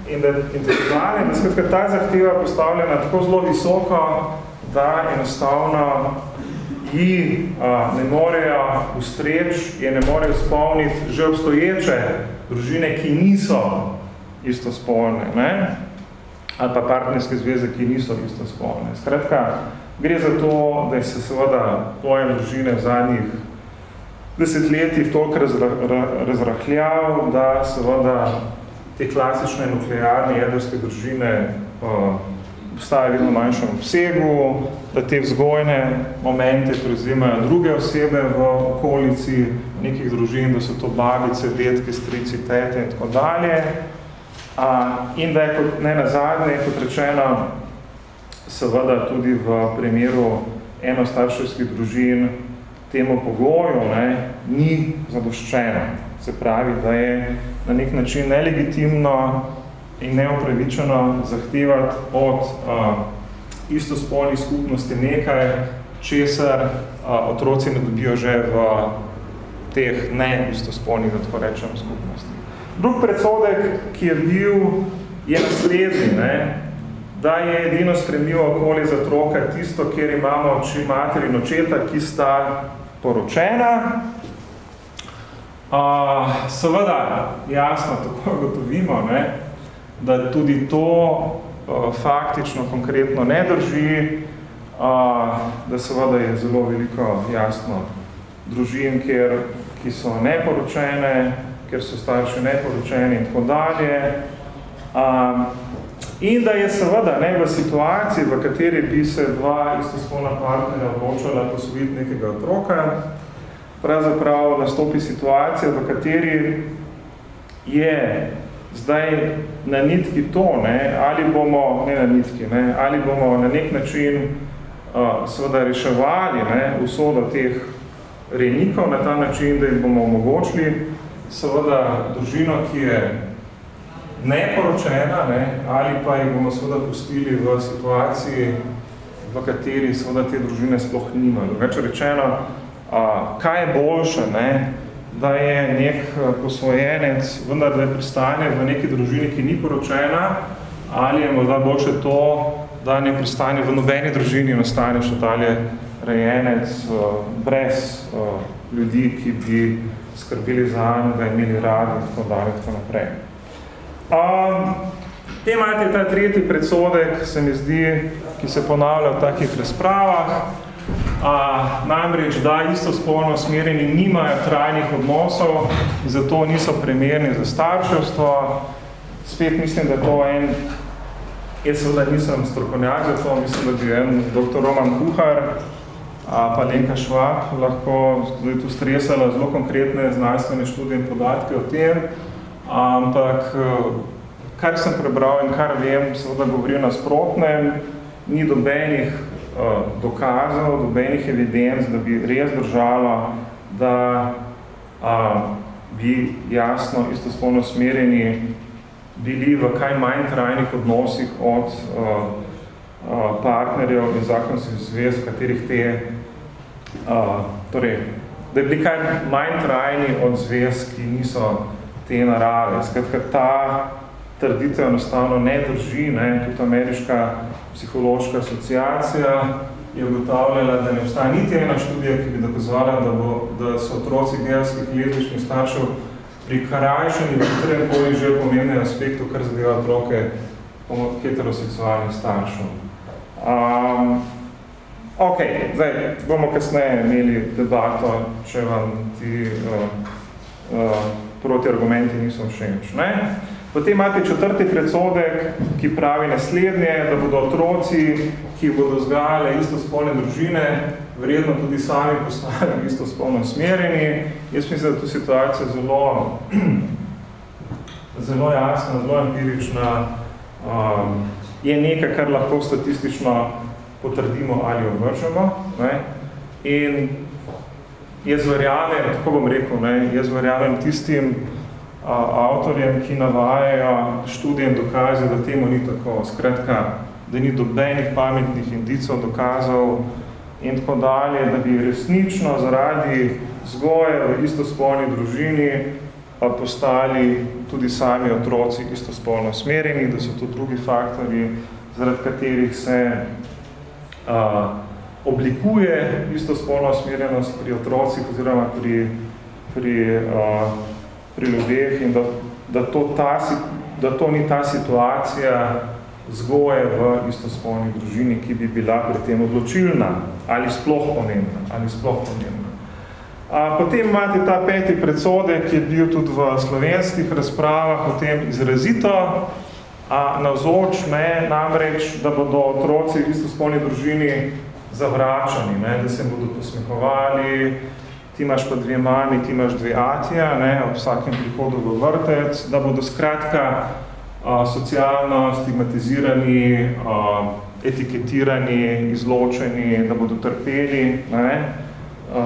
in da individualne, da skratka ta zahteva postavljena tako zelo visoko, da enostavno ji a, ne morejo ustreč, je ne morejo spolniti že obstoječe družine, ki niso istospolne, ne? ali pa partnerske zveze, ki niso istospolne. Skratka, gre za to, da se seveda pojem družine v zadnjih desetletjih toliko razra, razrahljal, da seveda te klasične nuklearne jedrske družine uh, obstaja vedno manjšem obsegu, da te vzgojne momente prevzimajo druge osebe v okolici nekih družin, da so to babice, detke, strici, tete in tako dalje. A, in da je kot ne nazadnje, kot rečeno, seveda tudi v primeru enostarševskih družin temu pogoju ne, ni zadoščeno. Se pravi, da je na nek način nelegitimno in neopravičeno zahtevati od uh, istospolnih skupnosti nekaj, česar uh, otroci ne dobijo že v teh ne istospolnih, da tako rečem, skupnosti. Drug predsodek, ki je bil, je naslednji, ne? da je edino spremljivo okolje za otroka tisto, kjer imamo oči materi in očeta, ki sta poročena. Uh, seveda, jasno, tako gotovimo, ne? da tudi to uh, faktično, konkretno ne drži, uh, da seveda je zelo veliko jasno družin, kjer, ki so neporočene, ker so starši neporočeni in tako dalje. Um, in da je seveda ne, v situaciji, v kateri bi se dva istospolna partnerja odločala posvojiti nekega otroka, pravzaprav nastopi situacija, v kateri je zdaj na nitki to, ne, ali bomo, ne na nitki, ne, ali bomo na nek način uh, seveda reševali ne, usodo teh renikov na ta način, da jim bomo omogočili seveda družino, ki je neporočena, ne, ali pa jih bomo seveda pustili v situaciji, v kateri seveda te družine sploh nimajo. Več rečeno, uh, kaj je boljše, ne, da je nek eh, posvojenec, vendar da je pristane v neki družini, ki ni poročena, ali je morda boljše to, da ne pristane v nobeni družini in ostane še dalje rejenec eh, brez eh, ljudi, ki bi skrbili za njega, imeli radi in tako dalje, tako naprej. Um, te imate ta tretji predsodek, se mi zdi, ki se ponavlja v takih razpravah, A, namreč, da istospolno smerjeni nimajo trajnih odnosov, zato niso primerni za starševstvo. Spet mislim, da to en, jaz seveda nisem strokovnjak za to, mislim, da bi en dr. Roman Kuhar, a, pa Lenka Švab lahko tudi tu stresala zelo konkretne znanstvene študije in podatke o tem, ampak kar sem prebral in kar vem, seveda govori nasprotnem, ni dobenih uh, dokazal, dobenih evidenc, da bi res držala, da uh, bi jasno istospolno smerjeni bili v kaj manj trajnih odnosih od uh, uh, partnerjev in zakonskih zvez, v katerih te, uh, torej, da bi bili kaj manj trajni od zvez, ki niso te narave. Skratka, ta trditev enostavno ne drži, ne, tudi ameriška psihološka asociacija je ugotavljala, da ne obstaja niti ena študija, ki bi dokazovala, da, bo, da so otroci gejskih lezbičnih staršev prikrajšani v katerem koli že pomembnem aspektu, kar zadeva otroke heteroseksualnih staršev. Um, ok, zdaj bomo kasneje imeli debato, če vam ti uh, uh, protiargumenti niso všeč. Ne? Potem imate četrti predsodek, ki pravi naslednje, da bodo otroci, ki bodo zgajale istospolne družine, verjetno tudi sami postali istospolno smerjeni. Jaz mislim, da je tu situacija zelo, zelo jasna, zelo empirična. Um, je nekaj, kar lahko statistično potrdimo ali obvržemo. Ne? In jaz verjamem, tako bom rekel, ne? jaz verjamem tistim, avtorjem, ki navajajo študije in dokaze, da temu ni tako. Skratka, da ni dobenih pametnih indicov, dokazov in tako dalje, da bi resnično zaradi zgoje v istospolni družini pa postali tudi sami otroci istospolno smereni, da so to drugi faktori, zaradi katerih se a, oblikuje istospolno smerjenost pri otrocih oziroma pri, pri a, pri ljudeh in da, da, to ta, da to ni ta situacija zgoje v istospolni družini, ki bi bila pri tem odločilna ali sploh pomembna. Ali sploh pomembna. A, potem imate ta peti predsodek, ki je bil tudi v slovenskih razpravah o tem izrazito a, navzoč, ne, namreč, da bodo otroci v istospolni družini zavračani, ne, da se bodo posmehovali, ti imaš pa dve mami, ti imaš dve atija, ne, ob vsakem prihodu v vrtec, da bodo skratka a, socialno stigmatizirani, a, etiketirani, izločeni, da bodo trpeli, ne, a,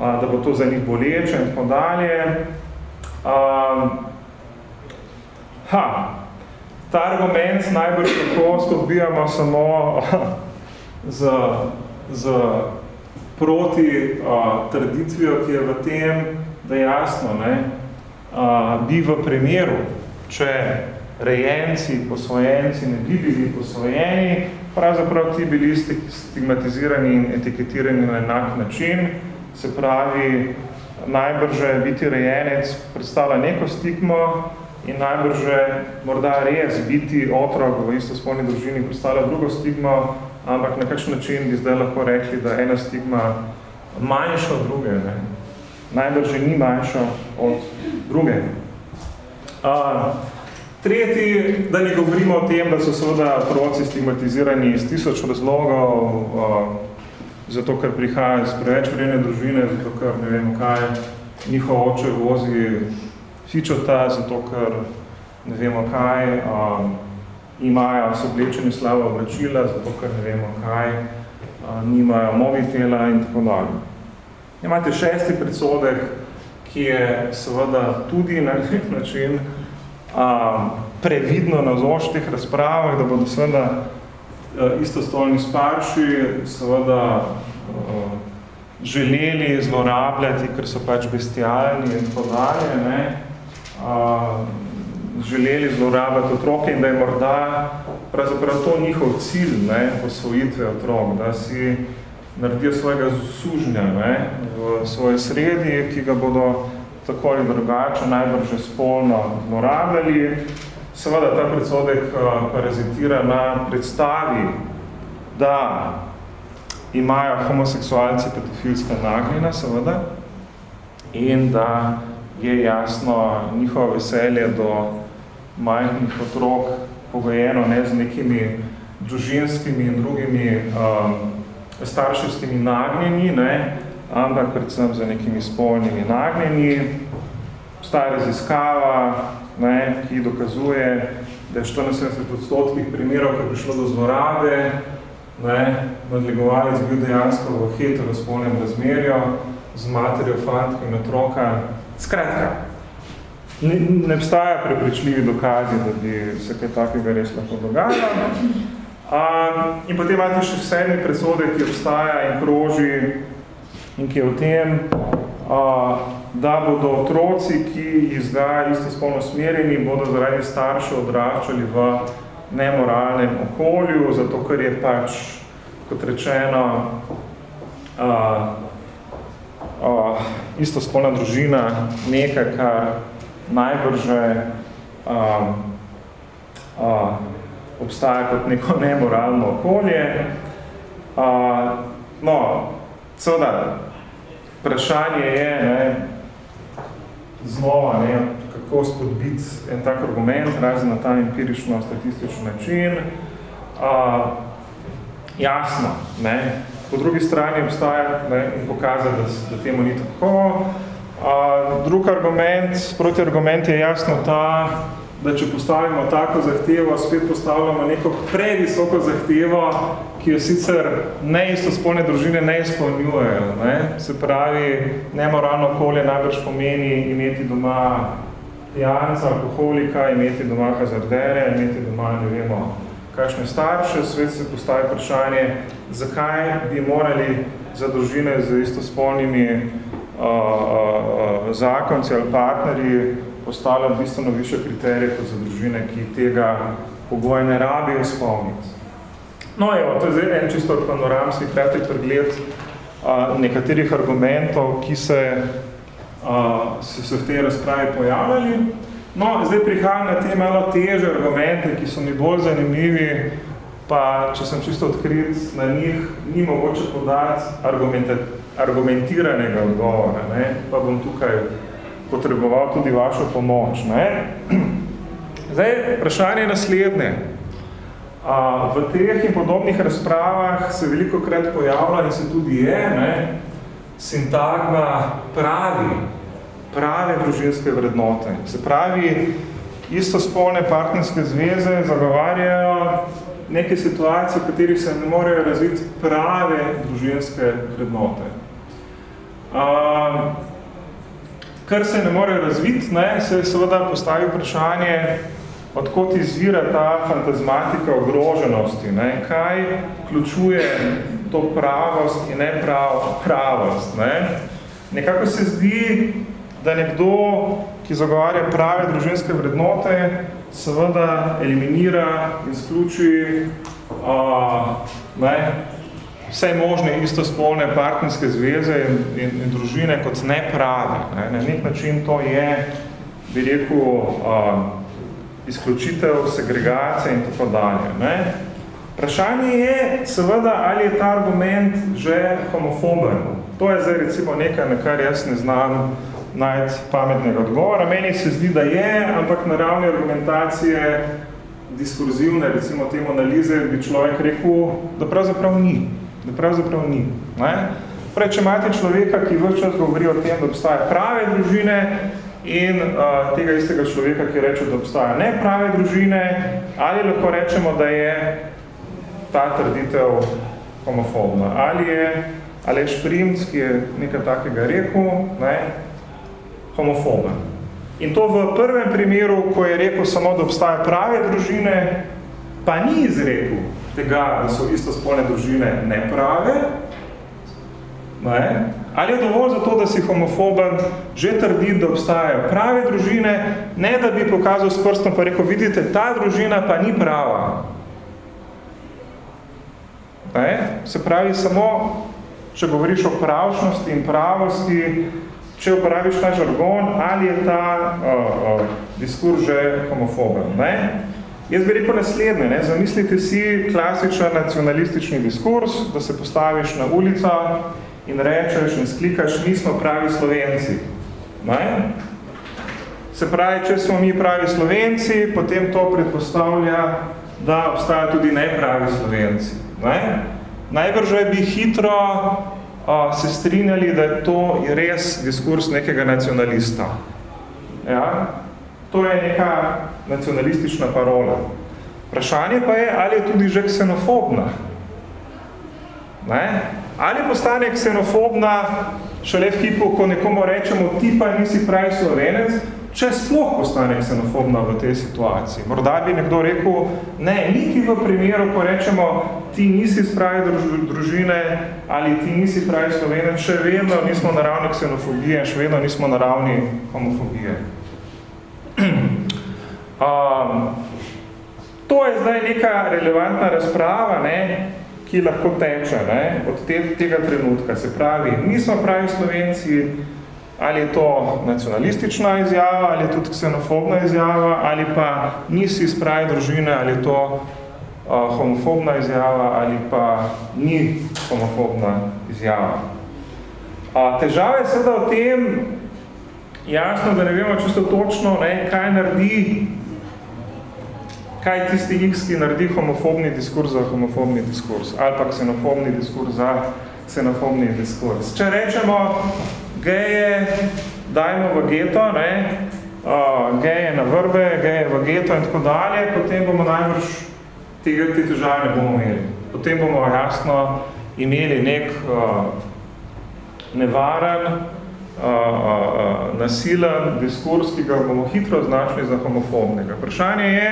a, da bo to za njih boleče in tako dalje. A, ha, ta argument najbolj tako spodbijamo samo z, z proti a, tradicijo, ki je v tem, da jasno, ne, a, bi v primeru, če rejenci, posvojenci ne bi bili posvojeni, pravzaprav ti bili stigmatizirani in etiketirani na enak način, se pravi, najbrže biti rejenec predstavlja neko stigmo in najbrže morda res biti otrok v istospolni družini predstavlja drugo stigmo, ampak na kakšen način bi zdaj lahko rekli, da ena stigma manjša od druge, ne? najbrž ni manjša od druge. A, tretji, da ne govorimo o tem, da so seveda otroci stigmatizirani iz tisoč razlogov, a, zato ker prihaja iz preveč vrene družine, zato ker ne vemo kaj, njihov oče vozi fičota, zato ker ne vemo kaj, a, imajo so oblečeni slava oblačila, zato ker ne vemo kaj, nimajo mobitela in tako dalje. Imate šesti predsodek, ki je seveda tudi na nek način a, previdno na teh razpravah, da bodo seveda istostolni starši seveda a, želeli zlorabljati, ker so pač bestialni in tako dalje, ne, a, želeli zlorabljati otroke in da je morda pravzaprav to njihov cilj, ne, posvojitve otrok, da si naredijo svojega sužnja ne, v svoje sredi, ki ga bodo tako ali drugače najbrže spolno zlorabljali. Seveda ta predsodek parazitira na predstavi, da imajo homoseksualci pedofilska nagnjena, seveda, in da je jasno njihovo veselje do majhnih otrok pogojeno ne z nekimi družinskimi in drugimi um, starševskimi nagnjenji, ne, ampak predvsem za nekimi spolnimi nagnjenji. Obstaja raziskava, ne, ki dokazuje, da je 74 odstotkih primerov, ko je prišlo do zlorabe, nadlegovalec bil dejansko v heterospolnem razmerju z materjo, fantko in otroka. Skratka, ne, ne obstaja prepričljivi dokazi, da bi se kaj takega res lahko dogajalo. Um, in potem imate še sedmi predsodek, ki obstaja in kroži in ki je v tem, uh, da bodo otroci, ki izgajajo isto spolno smerjeni, bodo zaradi staršev odraščali v nemoralnem okolju, zato ker je pač, kot rečeno, uh, uh, isto spolna družina nekaj, kar najbrže um, uh, obstaja kot neko nemoralno okolje. Uh, no, seveda, vprašanje je, ne, znova, ne, kako spodbiti en tak argument, razen na ta empirično-statistični način. Uh, jasno, ne, po drugi strani obstaja ne, in pokazati, da, da temu ni tako, Uh, drug argument, proti argument je jasno ta, da če postavimo tako zahtevo, spet postavljamo neko previsoko zahtevo, ki jo sicer neistospolne družine ne izpolnjujejo. Ne? Se pravi, nemoralno okolje najbrž pomeni imeti doma pijanca, alkoholika, imeti doma hazardere, imeti doma, ne vemo, kakšne starše, svet se postavi vprašanje, zakaj bi morali za družine z istospolnimi uh, zakonci ali partnerji postavljati bistveno više kriterije kot za družine, ki tega pogoja ne rabijo spolniti. No, evo, to je zdaj en čisto panoramski kratek pregled uh, nekaterih argumentov, ki se, uh, so se v tej razpravi pojavljali. No, zdaj prihajam na te malo teže argumente, ki so mi bolj zanimivi, pa če sem čisto odkrit, na njih ni mogoče podati argumentiranega odgovora, ne? pa bom tukaj potreboval tudi vašo pomoč. Ne? Zdaj, vprašanje je naslednje. A, v teh in podobnih razpravah se veliko krat pojavlja in se tudi je ne? sintagma pravi, prave družinske vrednote. Se pravi, istospolne partnerske zveze zagovarjajo neke situacije, v katerih se ne morejo razviti prave družinske vrednote. Uh, kar se ne more razviti, ne, se seveda postavi vprašanje, odkot izvira ta fantazmatika ogroženosti, ne, kaj vključuje to pravost in ne prav, pravost. Ne. Nekako se zdi, da nekdo, ki zagovarja prave družinske vrednote, seveda eliminira, izključi uh, ne, vse možne istospolne partnerske zveze in, in, in družine kot neprave. Ne. Na nek način to je, bi rekel, uh, izključitev, segregacija in tako dalje. Ne. Vprašanje je seveda, ali je ta argument že homofoben. To je zdaj recimo nekaj, na kar jaz ne znam najti pametnega odgovora. Meni se zdi, da je, ampak na ravni argumentacije diskurzivne, recimo temu analize, bi človek rekel, da pravzaprav ni. Da pravzaprav ni. Ne? Prej, če imate človeka, ki vse čas govori o tem, da obstaja prave družine in uh, tega istega človeka, ki reče, da obstaja neprave družine, ali lahko rečemo, da je ta trditev homofobna. Ali je Aleš Primc, ki je nekaj takega rekel, ne, homofoben. In to v prvem primeru, ko je rekel samo, da obstaja prave družine, pa ni izrekel tega, da so istospolne družine neprave, ne? ali je dovolj za to, da si homofoben že trdi, da obstajajo prave družine, ne da bi pokazal s prstom pa rekel, vidite, ta družina pa ni prava. Ne? Se pravi, samo, če govoriš o pravšnosti in pravosti, če uporabiš ta žargon, ali je ta uh, uh, diskurs že homofoben. Ne? Jaz bi rekel naslednje, ne? zamislite si klasičen nacionalistični diskurs, da se postaviš na ulico in rečeš in sklikaš, mi smo pravi slovenci. Ne? Se pravi, če smo mi pravi slovenci, potem to predpostavlja, da obstaja tudi nepravi slovenci. Ne? Najbrže bi hitro se strinjali, da je to res diskurs nekega nacionalista. Ja? To je neka nacionalistična parola. Vprašanje pa je, ali je tudi že ksenofobna. Ne? Ali postane ksenofobna šele v hipu, ko nekomu rečemo, ti pa nisi pravi slovenec, če sploh postane ksenofobna v tej situaciji. Morda bi nekdo rekel, ne, niti v primeru, ko rečemo, ti nisi spravi družine ali ti nisi pravi slovenec, še vedno nismo na ravni ksenofobije, še vedno nismo na ravni homofobije. Um, to je zdaj neka relevantna razprava, ne, ki lahko teče ne, od te, tega trenutka. Se pravi, nismo pravi slovenci, ali je to nacionalistična izjava, ali je tudi ksenofobna izjava, ali pa nisi iz pravi družine, ali je to uh, homofobna izjava, ali pa ni homofobna izjava. Uh, težava je seveda v tem, jasno, da ne vemo čisto točno, ne, kaj naredi, kaj tisti X, ki naredi homofobni diskurs za homofobni diskurs, ali pa ksenofobni diskurs za ksenofobni diskurs. Če rečemo, geje dajmo v geto, ne, uh, geje na vrbe, geje v geto in tako dalje, potem bomo najbrž tega, te težave ne bomo imeli. Potem bomo jasno imeli nek uh, nevaren, nasilen diskurs, ki ga bomo hitro označili za homofobnega. Vprašanje je,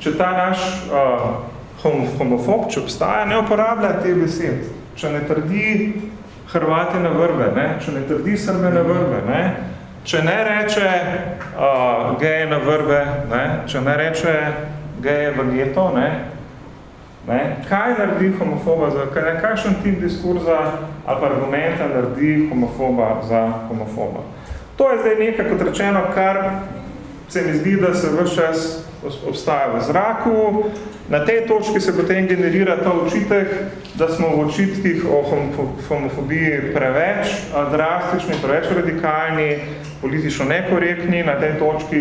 če ta naš uh, homofob, če obstaja, ne uporablja te besed. Če ne trdi Hrvati na vrbe, ne? če ne trdi Srbe na vrbe, ne? če ne reče uh, geje na vrbe, ne? če ne reče geje v geto, ne? Ne? kaj naredi homofoba, za, kaj, kakšen tip diskurza ali pa argumenta naredi homofoba za homofoba. To je zdaj nekaj, kot rečeno, kar se mi zdi, da se vse čas obstaja v zraku. Na tej točki se potem generira ta očitek, da smo v očitkih o homofobiji preveč drastični, preveč radikalni, politično nekorektni. Na tej točki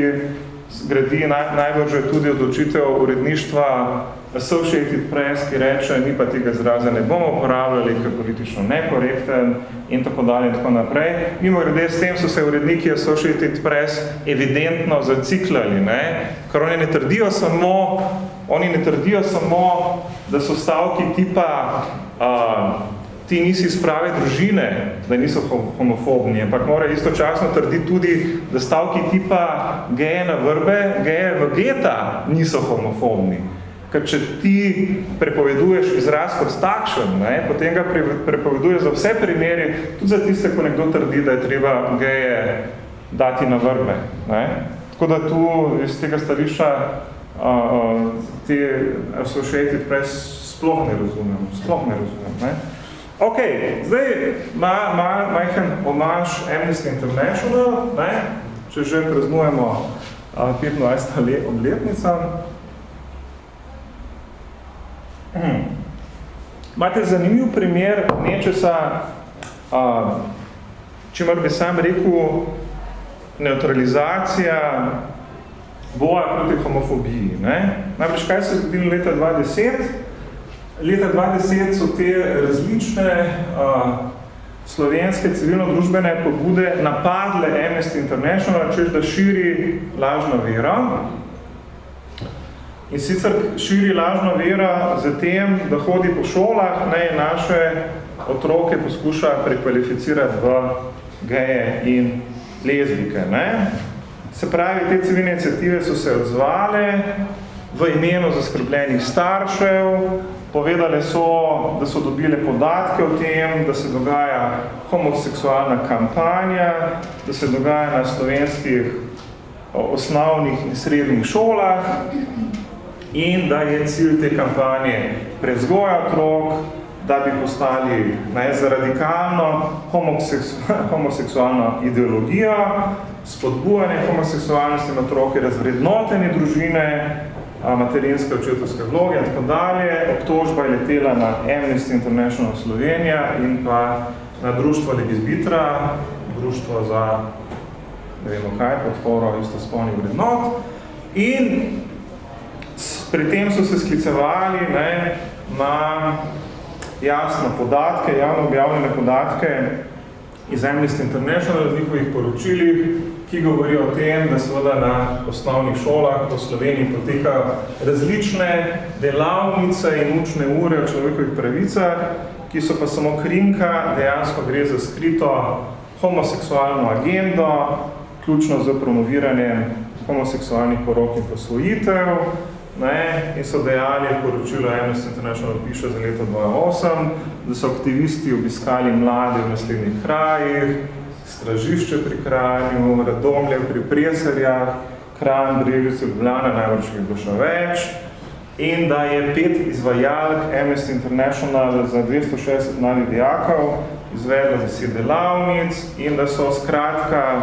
gradi naj, najbolj tudi odločitev uredništva Associated Press, ki reče, mi pa tega izraza ne bomo uporabljali, ker politično nekorekten in tako dalje in tako naprej. Mimo grede, s tem so se uredniki Associated Press evidentno zaciklali, ne? ker oni ne trdijo samo, oni ne trdijo samo, da so stavki tipa uh, ti nisi iz prave družine, da niso homofobni, ampak mora istočasno trditi tudi, da stavki tipa geje na vrbe, geje v geta niso homofobni. Ker če ti prepoveduješ izraz kot takšen, ne, potem ga prepoveduješ za vse primeri, tudi za tiste, ko nekdo trdi, da je treba geje dati na vrbe. Ne. Tako da tu iz tega stališča uh, te Associated Press sploh ne razumem. Sploh ne razumem. Ne. Ok, zdaj ma, ma, majhen omaž Amnesty International, ne, če že praznujemo uh, 25. obletnica. Hmm. Imate zanimiv primer nečesa, uh, če bi sam rekel, neutralizacija boja proti homofobiji. Ne? Najprej, kaj se je zgodilo leta 2010? Leta 2010 so te različne uh, slovenske civilno-družbene pobude napadle Amnesty International, češ da širi lažno vero, In sicer širi lažno vera za tem, da hodi po šolah, ne, naše otroke poskuša prekvalificirati v geje in lezbike. Ne. Se pravi, te civilne iniciative so se odzvale v imenu zaskrbljenih staršev, povedali so, da so dobile podatke o tem, da se dogaja homoseksualna kampanja, da se dogaja na slovenskih osnovnih in srednjih šolah, in da je cilj te kampanje prezgoja otrok, da bi postali ne, za radikalno homoseksualno ideologijo, spodbujanje homoseksualnosti na otroke, razvrednotenje družine, materinske očetovske vloge in tako dalje. Obtožba je letela na Amnesty International Slovenija in pa na društvo Legisbitra, društvo za ne vemo kaj, podporo istospolnih vrednot. In Pri tem so se sklicevali ne, na jasno podatke, javno objavljene podatke iz Amnesty International v njihovih poročilih, ki govorijo o tem, da seveda na osnovnih šolah po Sloveniji poteka različne delavnice in učne ure o človekovih pravicah, ki so pa samo krinka, dejansko gre za skrito homoseksualno agendo, ključno za promoviranje homoseksualnih porok in posvojitev, ne, in so dejali v poročilu Amnesty International piše za leto 2008, da so aktivisti obiskali mlade v naslednjih krajih, stražišče pri Kranju, Radomlje pri Presarjah, Kranj, Brežice, Ljubljana, najvrš je bilo še več, in da je pet izvajalk Amnesty International za 260 mladih dijakov izvedla za delavnic in da so skratka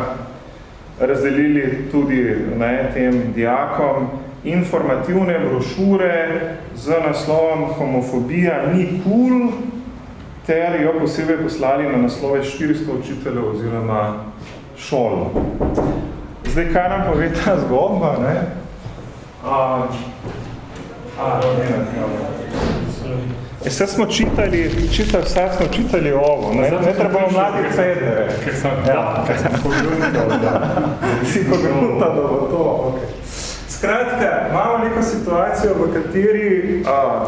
razdelili tudi ne, tem dijakom informativne brošure z naslovom Homofobija ni cool, ter jo posebej poslali na naslove 400 učiteljev oziroma šol. Zdaj, kaj nam pove ta zgodba? Ne? A, a, ne, ne, Vse smo čitali, čitali, vse smo čitali ovo, ne, ne treba mladi federe. Ker sem, ja, ker sem pogruntal, da. Si pogruntal, da bo to, okay. Skratka, imamo neko situacijo, v kateri a,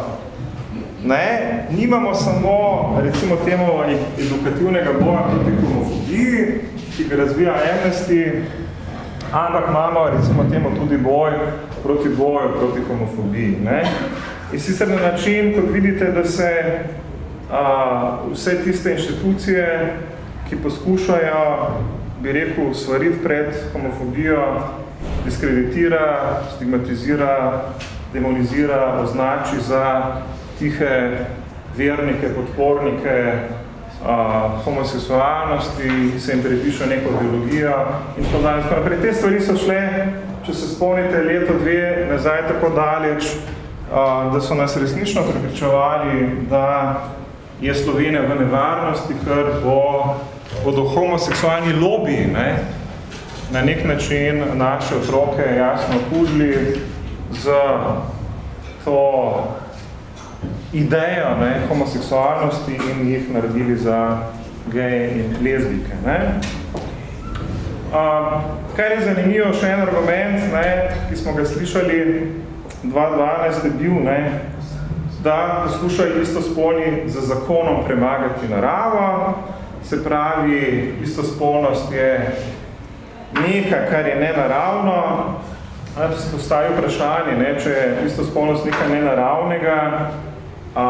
ne, nimamo samo, recimo temu, edukativnega boja proti homofobiji, ki ga razvija Amnesty, ampak imamo, recimo temu, tudi boj proti boju proti homofobiji. Ne. In sicer na način, kot vidite, da se a, vse tiste inštitucije, ki poskušajo, bi rekel, svariti pred homofobijo, diskreditira, stigmatizira, demonizira, označi za tihe vernike, podpornike a, homoseksualnosti, se jim prepiše neko biologijo in tako dalje. Naprej, te stvari so šle, če se spomnite, leto, dve nazaj tako daleč, a, da so nas resnično prepričevali, da je Slovenija v nevarnosti, ker bo, bodo homoseksualni lobiji, ne, na nek način naše otroke jasno kužili z to idejo ne, homoseksualnosti in jih naredili za geje in lezbike. Ne. Uh, kar je zanimivo, še en argument, ne, ki smo ga slišali 2012 je bil, ne, da poskušajo istospolni za zakonom premagati naravo, se pravi, istospolnost je nekaj, kar je nenaravno, da se postavi vprašanje, ne, če je istospolnost nekaj nenaravnega, a,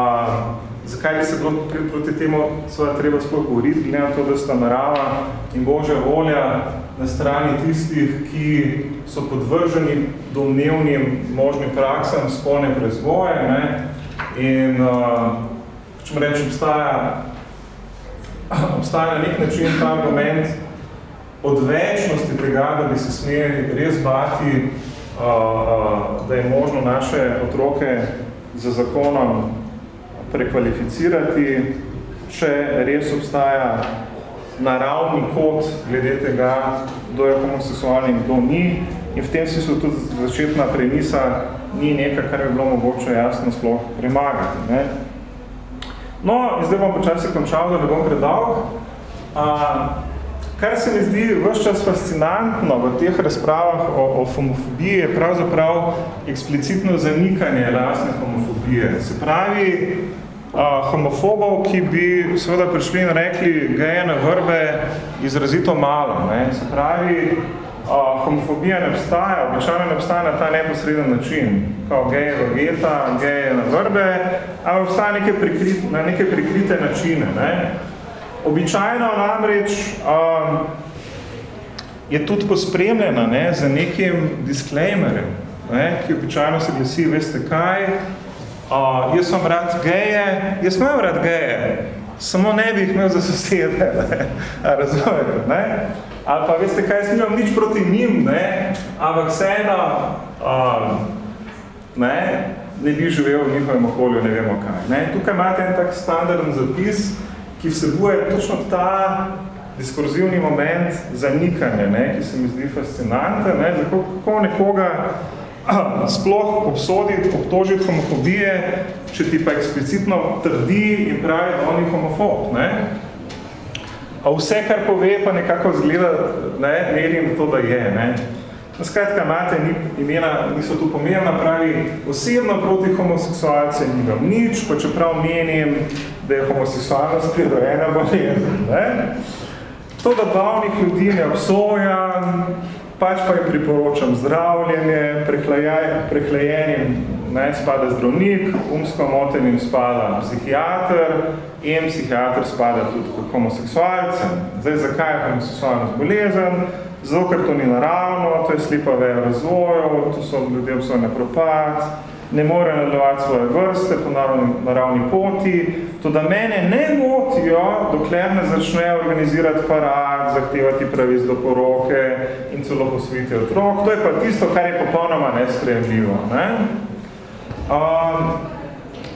zakaj bi se bilo proti temu seveda treba sploh govoriti, glede na to, da sta narava in Božja volja na strani tistih, ki so podvrženi domnevnim možnim praksam spolne prezvoje, ne, in uh, če reči, obstaja, obstaja na nek način ta argument od večnosti tega, da bi se smeli res bati, uh, uh, da je možno naše otroke za zakonom prekvalificirati, če res obstaja naravni kot glede tega, kdo je homoseksualni in kdo ni. In v tem smislu tudi začetna premisa ni nekaj, kar bi bilo mogoče jasno sploh premagati. Ne? No, in zdaj bom počasi končal, da ne bom predolg. A, kar se mi zdi vse čas fascinantno v teh razpravah o, o homofobiji, je pravzaprav eksplicitno zanikanje lastne homofobije. Se pravi, a, homofobov, ki bi seveda prišli in rekli, geje na vrbe izrazito malo. Ne? Se pravi, a, homofobija ne obstaja, običajno ne obstaja na ta neposreden način, kao geje vageta, geje na vrbe, ampak obstaja neke prikrit, na neke prikrite načine. Ne? Običajno namreč um, je tudi pospremljena ne, za nekim disclaimerem, ne, ki običajno se glasi, veste kaj, uh, jaz sem rad geje, jaz imam rad geje, samo ne bi jih imel za sosede, ne, razumete, ne? Ali pa veste kaj, jaz nimam nič proti njim, ne, ampak vseeno, um, ne, ne bi živel v njihovem okolju, ne vemo kaj. Ne. Tukaj imate en tak standardni zapis, ki vsebuje točno ta diskurzivni moment zanikanja, ne, ki se mi zdi fascinante, ne, zato kako nekoga sploh obsoditi, obtožiti homofobije, če ti pa eksplicitno trdi in pravi, da on je homofob. Ne. A vse, kar pove, pa nekako zgleda, ne, merim to, da je. Ne. No, skratka, imate ni, imena, niso tu pomembna, pravi, osebno proti homoseksualce nimam nič, pa čeprav menim, da je homoseksualnost pridojena bolezen. To, da bavnih ljudi ne obsojam, pač pa jim priporočam zdravljenje, prehlajenim ne, spada zdravnik, umsko motenim spada psihiater in psihiater spada tudi kot homoseksualcem. Zdaj, zakaj je homoseksualnost bolezen? Zato, ker to ni naravno, to je slipa veja razvoju, to so ljudje obsojene propad, ne more nadaljevati svoje vrste po naravni, naravni poti, to da mene ne motijo, dokler ne začne organizirati parad, zahtevati pravic do poroke in celo posviti otrok. To je pa tisto, kar je popolnoma nesprejemljivo. Ne? Um,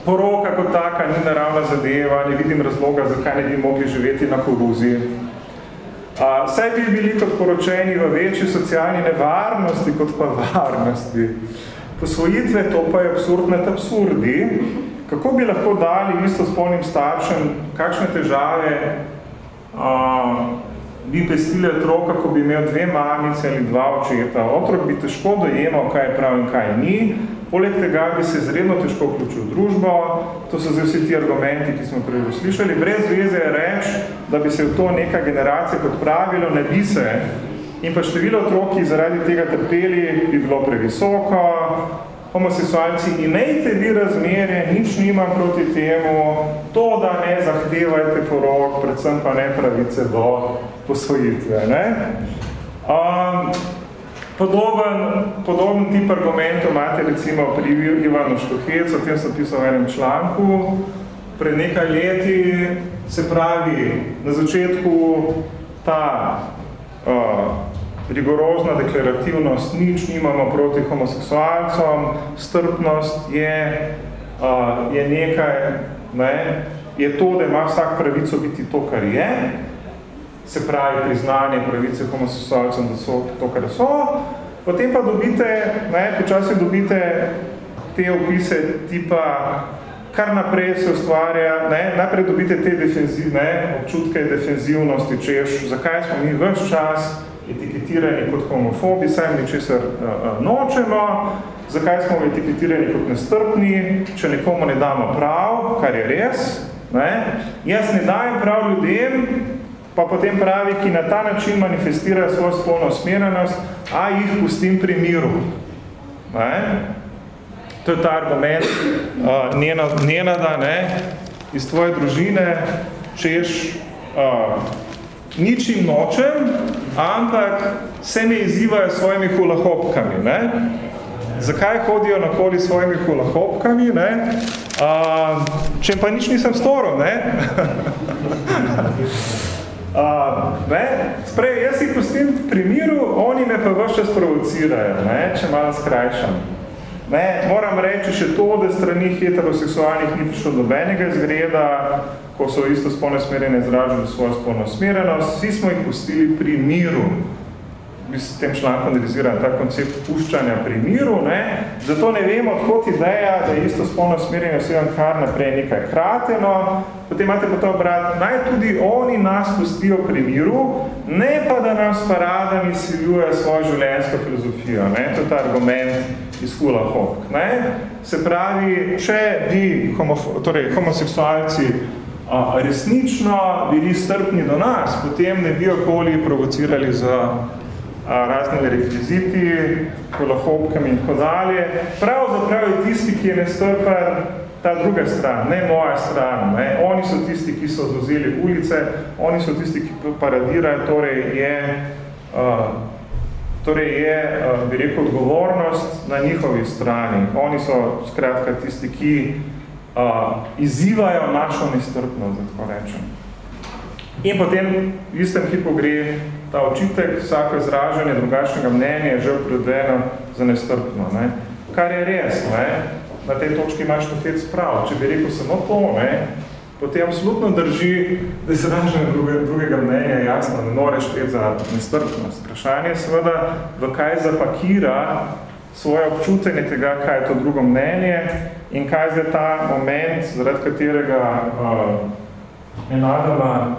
poroka kot taka ni naravna zadeva, ne vidim razloga, zakaj ne bi mogli živeti na koruzi. Uh, saj bi bili kot poročeni v večji socialni nevarnosti, kot pa varnosti. Posvojitve, to pa je absurd med absurdi. kako bi lahko dali isto spolnim staršem, kakšne težave uh, bi pestili otroka, ko bi imel dve mamice ali dva očeta. Otrok bi težko dojemal, kaj je prav in kaj ni. Poleg tega bi se izredno težko vključil v družbo. To so zdaj vsi ti argumenti, ki smo prej slišali. Brez veze je reč, da bi se v to neka generacija kot pravilo, ne bi se. In pa število otrok, ki zaradi tega trpeli, bi bilo previsoko, homoseksualci, imejte vi razmere, nič nimam proti temu, to, da ne zahtevajte porok, predvsem pa ne pravice do posvojitve. Ne? Um, podoben, podoben tip argumentov imate recimo pri Ivanu Štohec, o tem sem pisal v enem članku, pred nekaj leti, se pravi, na začetku ta uh, rigorozna deklarativnost, nič nimamo proti homoseksualcom, strpnost je, uh, je nekaj, ne, je to, da ima vsak pravico biti to, kar je, se pravi priznanje pravice homoseksualcem, da so to, kar so, potem pa dobite, ne, počasi dobite te opise tipa, kar naprej se ustvarja, ne, najprej dobite te defenzivne občutke defenzivnosti, češ, zakaj smo mi vse čas etiketirani kot homofobi, saj mi česar uh, nočemo, zakaj smo etiketirani kot nestrpni, če nekomu ne damo prav, kar je res. Ne? Jaz ne dajem prav ljudem, pa potem pravi, ki na ta način manifestirajo svojo spolno usmerjenost, a jih pustim pri miru. Ne? To je ta argument uh, njena, njena da, ne, iz tvoje družine, češ, uh, ničim nočem, ampak se me izzivajo svojimi hulahopkami. Ne? Zakaj hodijo nakoli svojimi hulahopkami? Ne? A, če pa nič nisem storil, ne? A, ne? Sprej, jaz jih pustim pri miru, oni me pa vse čas provocirajo, ne? če malo skrajšam. Ne? Moram reči še to, da strani heteroseksualnih ni prišlo dobenega izgreda, ko so isto spolne smerjene izražili svojo spolno smerjenost, vsi smo jih pustili pri miru. Bi s tem člankom analiziran ta koncept puščanja pri miru, ne? zato ne vemo, odkot ideja, da je isto spolno smerjenje vsem kar naprej nekaj krateno, potem imate pa to obrat, naj tudi oni nas pustijo pri miru, ne pa da nam s paradami siljuje svojo življenjsko filozofijo. Ne? To je ta argument iz Hula Hopk. Ne? Se pravi, če bi homo, torej, homoseksualci a, resnično bili strpni do nas, potem ne bi okoli provocirali z raznimi rekviziti, kolahopkami in tako dalje. Pravzaprav je tisti, ki je nestrpen, ta druga stran, ne moja stran. Ne. Oni so tisti, ki so zazeli ulice, oni so tisti, ki paradirajo, torej je, uh, torej je uh, bi rekel, odgovornost na njihovi strani. Oni so skratka tisti, ki uh, izzivajo našo nestrpnost, da tako rečem. In potem v istem hipu gre ta očitek, vsako izražanje drugačnega mnenja je že opredeno za nestrpno. Ne? Kar je res, ne? na tej točki imaš to hec prav. Če bi rekel samo to, ne? potem absolutno drži, da izražanje druge, drugega mnenja je jasno, ne moreš pet za nestrpnost. Vprašanje je seveda, v kaj zapakira svoje občutenje tega, kaj je to drugo mnenje in kaj je ta moment, zaradi katerega uh, enadoma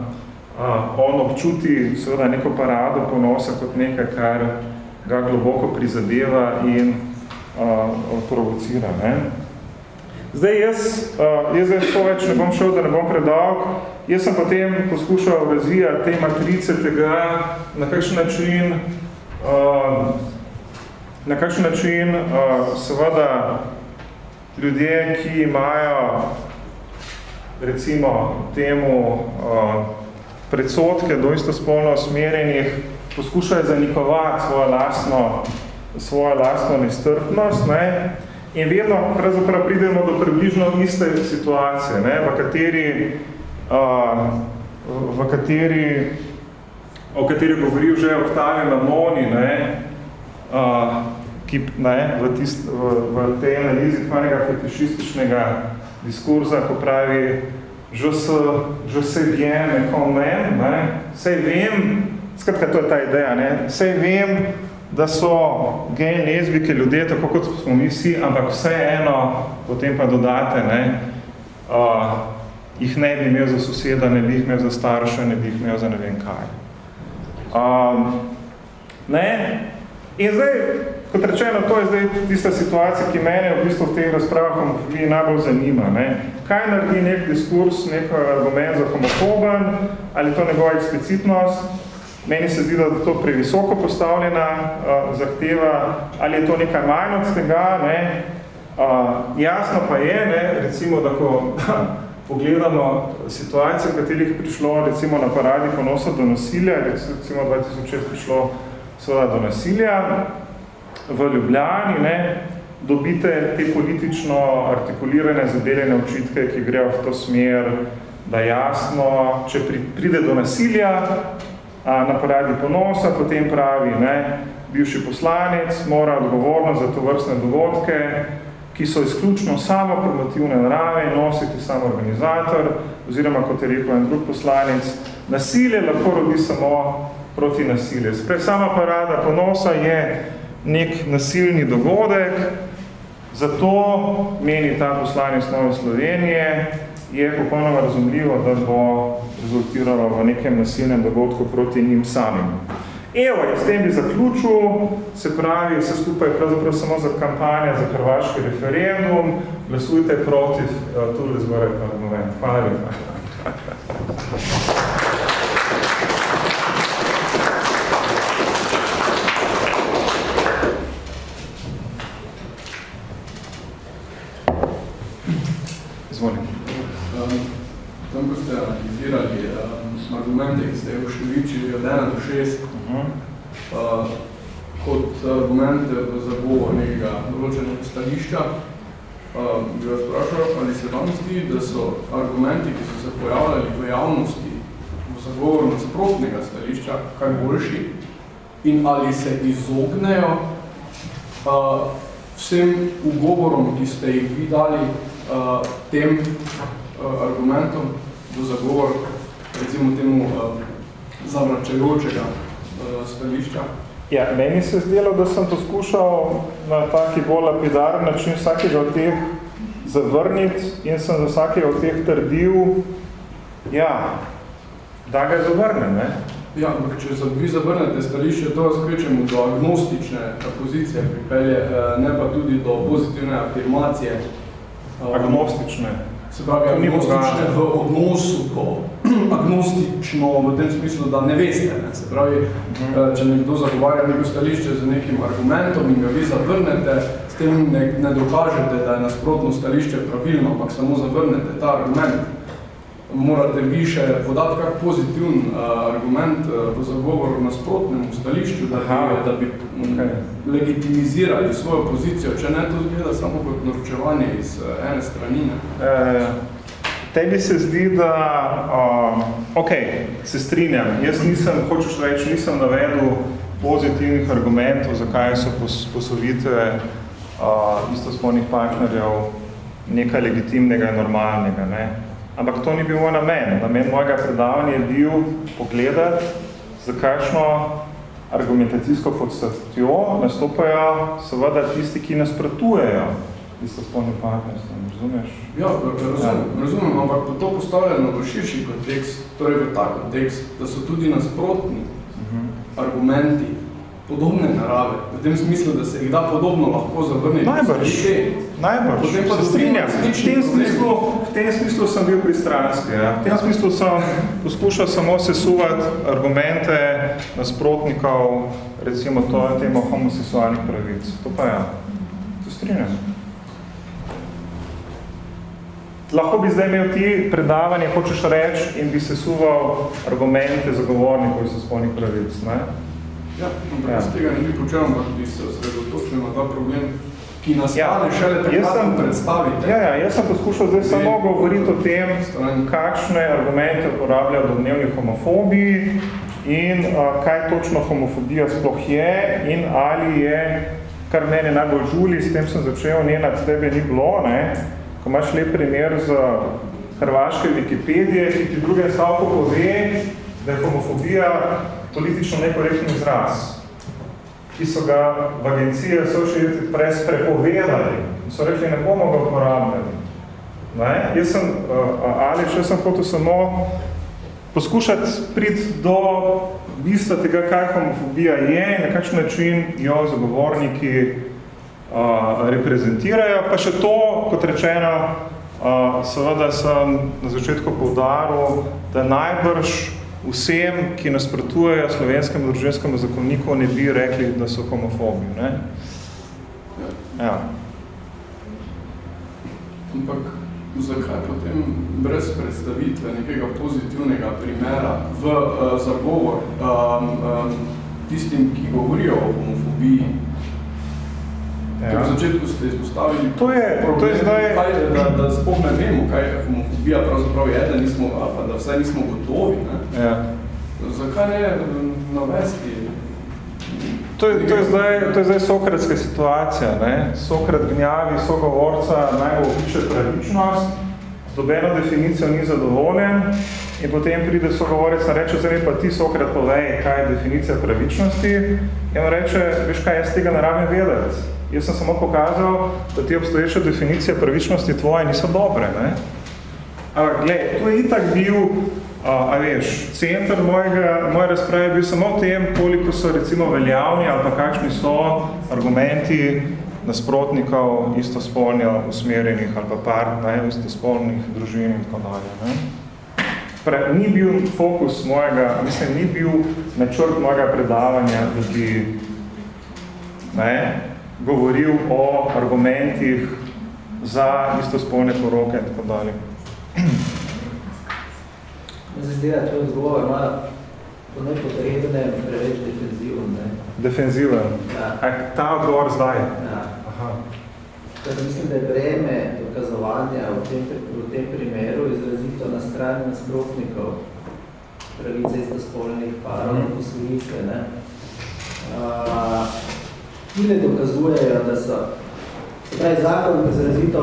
uh, on občuti seveda neko parado ponosa kot nekaj, kar ga globoko prizadeva in uh, provocira. Ne? Zdaj jaz, uh, jaz zdaj to več ne bom šel, da ne bom predolg, jaz sem potem poskušal razvijati te matrice tega, na kakšen način uh, na kakšen način uh, seveda ljudje, ki imajo recimo temu uh, predsotke do istospolno osmerjenih, poskušajo zanikovati svojo lastno, svojo lastno nestrpnost ne? in vedno pravzaprav pridemo do približno iste situacije, ne? v kateri uh, v kateri o kateri govoril že Octavio Mamoni, ne, uh, ki ne, v, tist, v, v tej analizi tvanega fetišističnega diskurza, ko pravi, že se, že se vjem, nekom ne, ne, sej vem, skratka, to je ta ideja, ne, sej vem, da so gej lezbike ljudje, tako kot smo mi vsi, ampak vse eno, potem pa dodate, ne, uh, jih ne bi imel za soseda, ne bi jih imel za starša, ne bi jih imel za ne vem kaj. Um, ne? In zdaj, kot rečeno, to je zdaj tista situacija, ki mene v bistvu v teh razpravah homofobiji najbolj zanima. Ne? Kaj naredi nek diskurs, nek argument za homofoben, ali to njegova eksplicitnost, meni se zdi, da je to previsoko postavljena uh, zahteva, ali je to nekaj manj od tega, ne? Uh, jasno pa je, ne, recimo, da ko pogledamo situacije, v katerih prišlo recimo na paradi ponosa do nasilja, recimo 2006 prišlo seveda do nasilja v Ljubljani, ne, dobite te politično artikulirane zadeljene očitke, ki grejo v to smer, da jasno, če pride do nasilja a, na paradi ponosa, potem pravi, ne, bivši poslanec mora odgovorno za to vrstne dogodke, ki so izključno samo promotivne narave, nositi samo organizator, oziroma, kot je rekel en drug poslanec, nasilje lahko rodi samo proti nasilje. Sprej, sama parada ponosa je nek nasilni dogodek, zato meni ta poslanec Nove Slovenije, je popolnoma razumljivo, da bo rezultiralo v nekem nasilnem dogodku proti njim samim. Evo, s tem bi zaključil, se pravi, vse skupaj je pravzaprav samo za kampanja za hrvaški referendum, glasujte proti, uh, tu le zgoraj pa moment. Hvala lepa. Izvolim. Um, tam, ko ste analizirali um, argumente, ki ste jih uštevičili od 1 do 6, uh -huh. uh, kot argumente v zagovor nekega določenega stališča, uh, bi vas vprašal, ali se vam zdi, da so argumenti, ki so se pojavljali v javnosti v zagovor nasprotnega stališča, kaj boljši in ali se izognejo uh, vsem ugovorom, ki ste jih vi dali uh, tem uh, argumentom do zagovor, recimo temu uh, zavračajočega uh, stališča? Ja, meni se zdelo, da sem poskušal na taki bolj lapidaren način vsakega od teh zavrniti in sem za vsakega od teh trdil, ja, da ga zavrne, ne? Ja, ampak če vi zavrnete stališče, to vas kvečemo do agnostične pozicije pripelje, ne pa tudi do pozitivne afirmacije. Agnostične? Se pravi, agnostične v odnosu do agnostično v tem smislu, da ne veste. Ne? Se pravi, mhm. če nekdo zagovarja neko stališče z nekim argumentom in ga vi zavrnete, s tem ne, ne dokažete, da je nasprotno stališče pravilno, ampak samo zavrnete ta argument morate vi še podati kak pozitiven uh, argument uh, v zagovoru nasprotnemu stališču, da bi, da bi okay. legitimizirali svojo pozicijo, če ne to zgleda samo kot naročevanje iz uh, ene stranine. E, tebi se zdi, da, uh, ok, se strinjam, jaz nisem, hočeš reči, nisem navedel pozitivnih argumentov, zakaj so pos, posovitve uh, istospolnih partnerjev nekaj legitimnega in normalnega. Ne? Ampak to ni bil moj namen. Namen mojega predavanja je bil pogledati, za kakšno argumentacijsko podstatjo nastopajo seveda tisti, ki nasprotujejo istospolni partnerstvo. Razumeš? Ja, razumem, ja. razumem, ampak to postavljeno v širši kontekst, torej v ta kontekst, da so tudi nasprotni uh mhm. -huh. argumenti podobne narave, v tem smislu, da se jih da podobno lahko zavrniti. Najbrž, najbrž, Potem pa se strinjam. V tem, smislu, v tem smislu sem bil pristranski. Ja. V tem smislu sem poskušal samo sesuvati argumente nasprotnikov, recimo to temo homoseksualnih pravic. To pa ja, se strinjam. Lahko bi zdaj imel ti predavanje, hočeš reči, in bi sesuval argumente zagovornikov iz spolnih pravic. Ne? Ja, ampak ja. tega ne bi počel, ampak bi se osredotočil na ta problem, ki nas ja, šele takrat predstavite. Ja, ja, jaz sem poskušal zdaj samo govoriti o tem, kakšne argumente uporabljajo domnevni homofobiji in a, kaj točno homofobija sploh je in ali je, kar mene najbolj žuli, s tem sem začel, ne nad tebe ni bilo, ne, ko imaš lep primer z hrvaške Wikipedije, ki ti drugem stavku pove, da je homofobija politično nekorektni izraz, ki so ga v agenciji Associated Press prepovedali in so rekli, ne bomo ga uporabljali. Ne? Jaz sem, uh, ali še sem hotel samo poskušati priti do bistva tega, kaj homofobija je in na kakšen način jo zagovorniki uh, reprezentirajo. Pa še to, kot rečeno, uh, seveda sem na začetku poudaril, da najbrž vsem, ki nasprotujejo slovenskemu družinskemu zakonniku, ne bi rekli, da so homofobi. Ne? Ja. Ampak zakaj potem brez predstavitve nekega pozitivnega primera v uh, zagovor um, um, tistim, ki govorijo o homofobiji? Ja. V začetku ste izpostavili to je, problem, to je zdaj... kaj, da, da sploh ne vemo, kaj homofobija pravzaprav je, da, nismo, pa da vsaj nismo gotovi. Ne? Ja. Zakaj ne navesti To je, to je, zdaj, to je zdaj sokratska situacija. Ne? Sokrat gnjavi sogovorca naj opiše pravičnost, z dobeno definicijo ni zadovoljen in potem pride sogovorec in reče, zdaj pa ti Sokrat povej, kaj je definicija pravičnosti. In on reče, veš kaj, jaz tega ne rabim vedeti. Jaz sem samo pokazal, da ti obstoječe definicije pravičnosti tvoje niso dobre. Ne? Ampak, gled, to je itak bil a veš, center mojega, moje razprave je bil samo v tem, koliko so recimo veljavni ali pa kakšni so argumenti nasprotnikov istospolnjo usmerjenih ali pa par ne, istospolnih družin in tako dalje. Ne. Pre, ni bil fokus mojega, mislim, ni bil načrt mojega predavanja, da bi ne, govoril o argumentih za istospolne poroke in tako dalje. Se zdi, da to odgovor ima po nepotrebne preveč defenziven. Ne? Defenziven? Ja. A ta odgovor zdaj? Ja. Aha. Ker mislim, da je breme dokazovanja v tem, v tem primeru izrazito na strani nasprotnikov pravice istospolnih parov in poslovitve. Ne? Uh, ti ne dokazujejo, da so se pravi, zakon izrazito,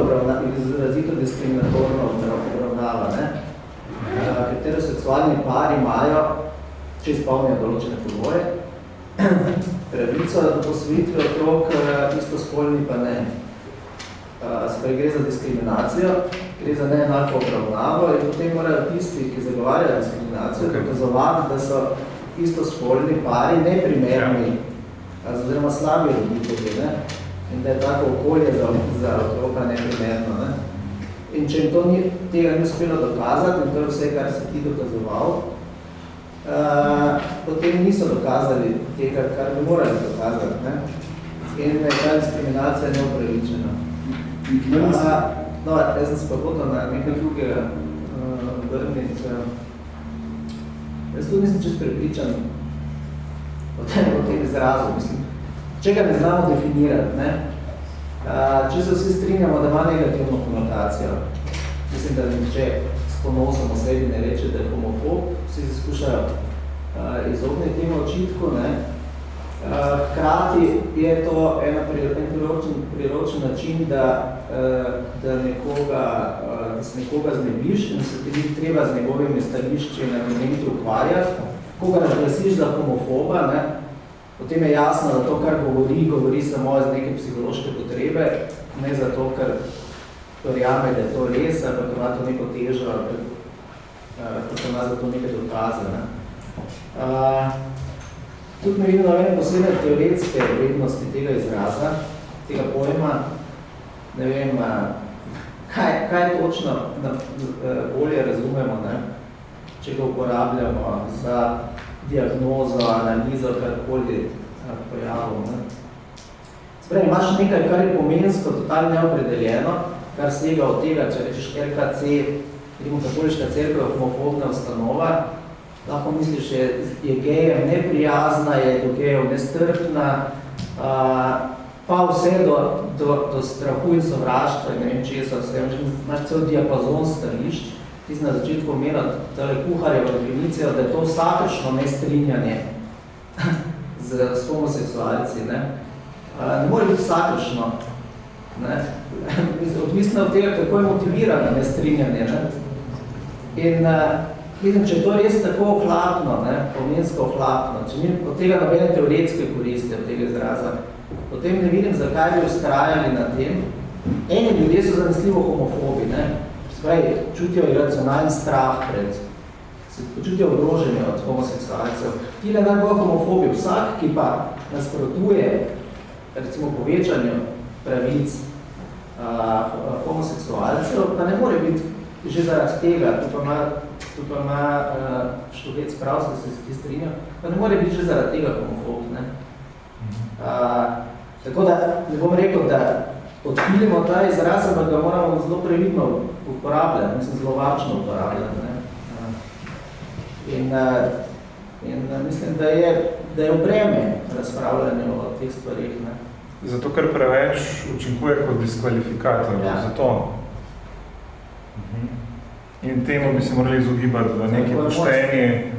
izrazito diskriminatorno obravnava. Ne? heteroseksualni pari imajo, če izpolnijo določene pogoje, pravico do posvojitve otrok, eh, istospolni pa ne. Eh, Sprej gre za diskriminacijo, gre za neenako obravnavo in potem morajo tisti, ki zagovarjajo diskriminacijo, okay. dokazovati, da so istospolni pari neprimerni, ja. Oziroma slabi roditelji, ne? in da je tako okolje za, za otroka neprimerno. Ne? In če jim to ni, tega ni uspelo dokazati, in to je vse, kar si ti dokazoval, uh, potem niso dokazali tega, kar bi morali dokazati. Ne? In je ta diskriminacija neupravičena. Uh, no, jaz sem se pa na nekaj drugega uh, vrniti. Jaz tudi nisem čest prepričan o tem, o tem izrazu. Mislim, če ga ne znamo definirati, ne? Če se vsi strinjamo, da ima negativno konotacijo, mislim, da niče s ponosom o sebi ne reče, da je homofob, vsi se skušajo izogniti temu očitku. Ne? Hkrati je to ena en priročen, priročen način, da, da, nekoga, da se nekoga znebiš in se ti treba z njegovimi stališči na momentu ukvarjati. Koga razglasiš za homofoba, ne? potem je jasno, da to, kar govori, govori samo iz neke psihološke potrebe, ne zato, ker verjame, da je to res, pa ima to neko težo, ali pa ima za to neke dokaze. Ne. Uh, tudi me vidim na ene posebne teoretske vrednosti tega izraza, tega pojma, ne vem, kaj, kaj točno bolje razumemo, ne, če ga uporabljamo za diagnozo, analizo, karkoli pojavov. Ne. Sprej, imaš nekaj, kar je pomensko, totalno neopredeljeno, kar sega od tega, če rečeš RKC, Rimokatoliška cerkva, homofobna ustanova, lahko misliš, je, je gejem neprijazna, je do gejev nestrpna, a, pa vse do, do, do strahu in sovraštva, ne vem česa, vse, imaš cel diapazon stališč, ti si na začetku omenil tale kuharjevo definicijo, da je to vsakršno nestrinjanje z, z homoseksualci. Ne? ne more biti vsakršno. Ne? Odvisno od tega, kako je motivirano nestrinjanje. Ne? In mislim, če je to res tako ohlapno, ne? pomensko ohlapno, če ni od tega nobene teoretske koriste od tega izraza, potem ne vidim, zakaj bi ustrajali na tem. Eni ljudje so zanesljivo homofobi, ne? Spravi, čutijo iracionalni strah pred, se počutijo ogroženje od homoseksualcev. Tile najbolj homofobi, vsak, ki pa nasprotuje recimo povečanju pravic uh, homoseksualcev, pa ne more biti že zaradi tega, tu pa ima, tu pa ima uh, študec prav, se se strinjal, pa ne more biti že zaradi tega homofob. Ne? Uh, tako da ne bom rekel, da odpilimo ta izraz, ampak ga moramo zelo previdno uporabljati, mislim, zelo vačno uporabljati. Ne? In, in mislim, da je, da je obreme razpravljanje o teh stvarih. Ne? Zato, ker preveč učinkuje kot diskvalifikator. Ja. Zato. Mhm. In temu bi se morali izogibati v neki pošteni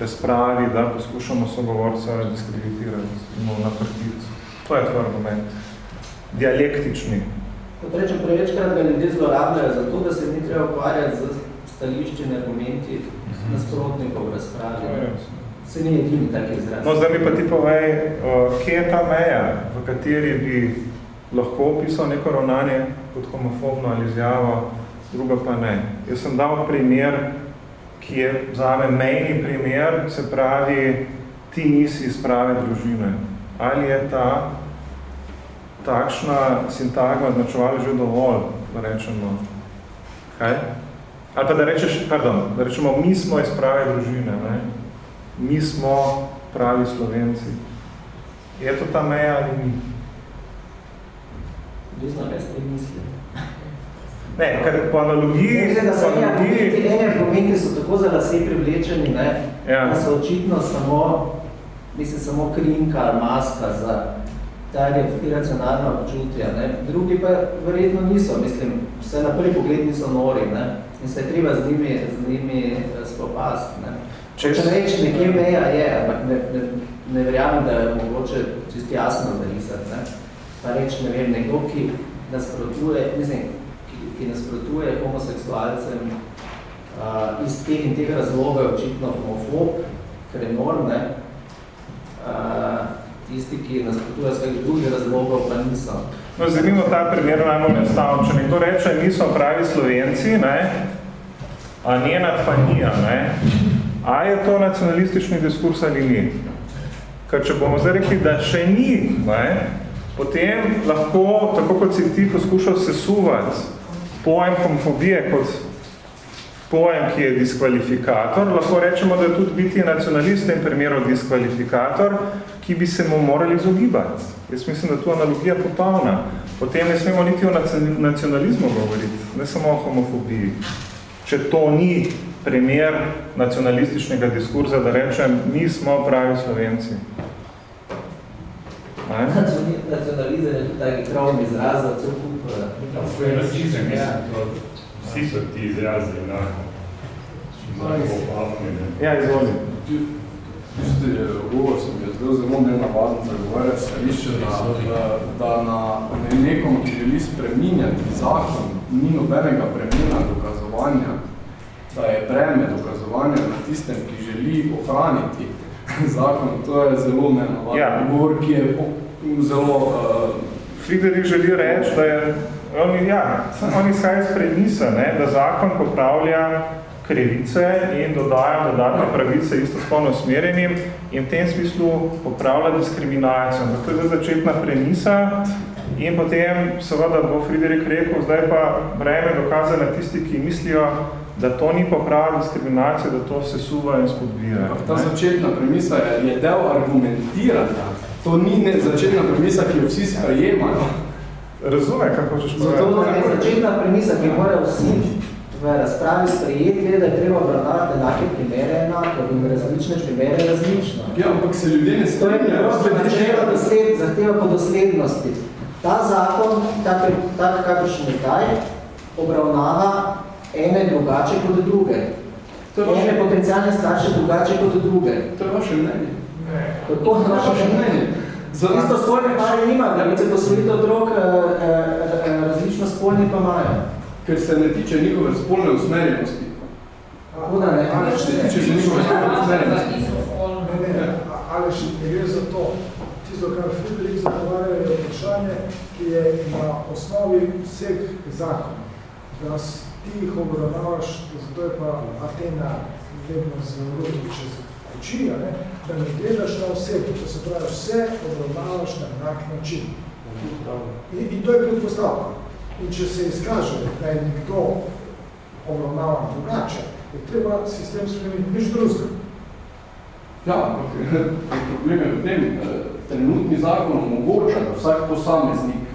razpravi, da poskušamo sogovorca diskreditirati in naprtiti. To je tvoj argument dialektični. Kot rečem, prevečkrat ga ljudje zlorabljajo zato, da se ni treba ukvarjati z stališči in argumenti mhm. nasprotnikov v razpravi. Ja, se ni edini tak izraz. No, zdaj mi pa ti povej, kje je ta meja, v kateri bi lahko opisal neko ravnanje kot homofobno ali izjavo, druga pa ne. Jaz sem dal primer, ki je zame mejni primer, se pravi, ti nisi iz prave družine. Ali je ta takšna sintagma značevala že dovolj, da rečemo, kaj? Ali pa da rečeš, pardon, da rečemo, mi smo iz prave družine, ne? mi smo pravi slovenci. Je to ta meja ali ni? Kaj ste mislili? Ne, ker po analogiji... Ne, da so analogiji... Ti ene argumenti so tako za lase privlečeni, ne? Ja. da so očitno samo, mislim, samo krinka, maska za iracionalna občutja. Ne. Drugi pa verjetno niso, mislim, vse na prvi pogled niso nori ne. in se je treba z njimi, z njimi eh, spopast. Ne. Če reči, nekje meja je, ampak ne, ne, ne verjamem, da je mogoče čisto jasno zarisati. Ne. Pa reči, ne vem, nekdo, ki nasprotuje, mislim, ki, ki nasprotuje homoseksualcem uh, iz teh in teh razlogov je očitno homofob, ker je norm, ne. Uh, tisti, ki nasprotujejo svojih drugih razlogov, pa niso. No, zanimivo ta primer najbolj enostavno. Če nekdo reče, niso pravi slovenci, ne, a njenat pa nija, ne, a je to nacionalistični diskurs ali ni? Ker če bomo zdaj rekli, da še ni, ne, potem lahko, tako kot si ti poskušal sesuvati pojem homofobije kot pojem, ki je diskvalifikator, lahko rečemo, da je tudi biti nacionalist v tem primeru diskvalifikator, ki bi se mu morali izogibati. Jaz mislim, da tu analogija popolna. Potem ne smemo niti o nacionalizmu govoriti, ne samo o homofobiji. Če to ni primer nacionalističnega diskurza, da rečem, mi smo pravi slovenci. Nacionalizem je tudi taki krovni izraz za cel kup. Nacionalizem, mislim, vsi so ti izrazi enako. Ja, izvoli. Tisti govor sem je zelo zelo nenavaden zagovarjati stališče, da, da na nekom, ki želi spreminjati zakon, ni nobenega premena dokazovanja, da je breme dokazovanja na tistem, ki želi ohraniti zakon, to je zelo nenavaden ja. govor, ki je zelo... Uh, Friedrich želi reči, da je On, ja, on izhaja iz premisa, ne, da zakon popravlja krivice in dodaja dodatne pravice istospolno usmerjenim in v tem smislu popravlja diskriminacijo. To je začetna premisa in potem seveda bo Friderik rekel, zdaj pa breme dokaza na tisti, ki mislijo, da to ni popravlja diskriminacijo, da to se suva in spodbija. Ta začetna premisa je, je del argumentiranja. To ni ne začetna premisa, ki jo vsi sprejemajo. Razume, kako hočeš povedati. Zato je začetna premisa, ki mora vsi v razpravi sprejeti, da je treba obravnavati enake primere enako in različne primere različno. Ja, ampak se ljudje ne strinjajo. To je načelo dosled, zahteva po doslednosti. Ta zakon, tak, tak kakršen je zdaj, obravnava ene drugače kot druge. To je ene potencijalne starše drugače kot druge. To je vaše mnenje. Ne. To je vaše mnenje. Za isto spolne pare nima, da bi se posvojite otrok, eh, eh, eh, različno spolni pa imajo. Ker se ne tiče njihove spolne usmerjenosti. Kako da ne? Ali se tiče se njihove spolne usmerjenosti? Ne, ne, ali še ne gre za to. Tisto, kar Friedrich zagovarja, je vprašanje, ki je na osnovi vseh zakonov. Da ti jih obravnavaš, zato je pa Atena vedno zelo čez oči, ne, da ne gledaš na osebo, to se pravi, vse obravnavaš na enak način. In, in to je predpostavka. In če se izkaže, da je nekdo obravnavan drugače, je treba sistem spremeniti nič drugega. Ja, ampak problem je v tem, eh, trenutni zakon omogoča, da vsak posameznik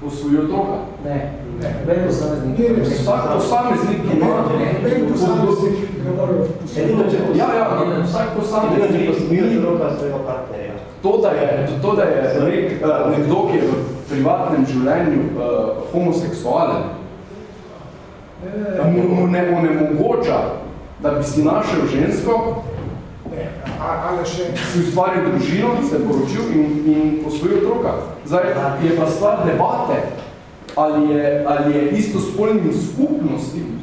posvoji otroka. Ne, ne, ne posameznik. Ne, ne, Vsak posameznik ima... Noben posameznik ne more posvojiti. Ja, ja, vsak posameznik To, da je, to, da je nek, uh, nekdo, ki je v privatnem življenju uh, homoseksualen, mu, mu ne onemogoča, da bi si našel žensko, ali še si ustvaril družino, se poročil in, in posvojil otroka. Zdaj, je pa stvar debate, ali je, ali je istospolnim skupnostim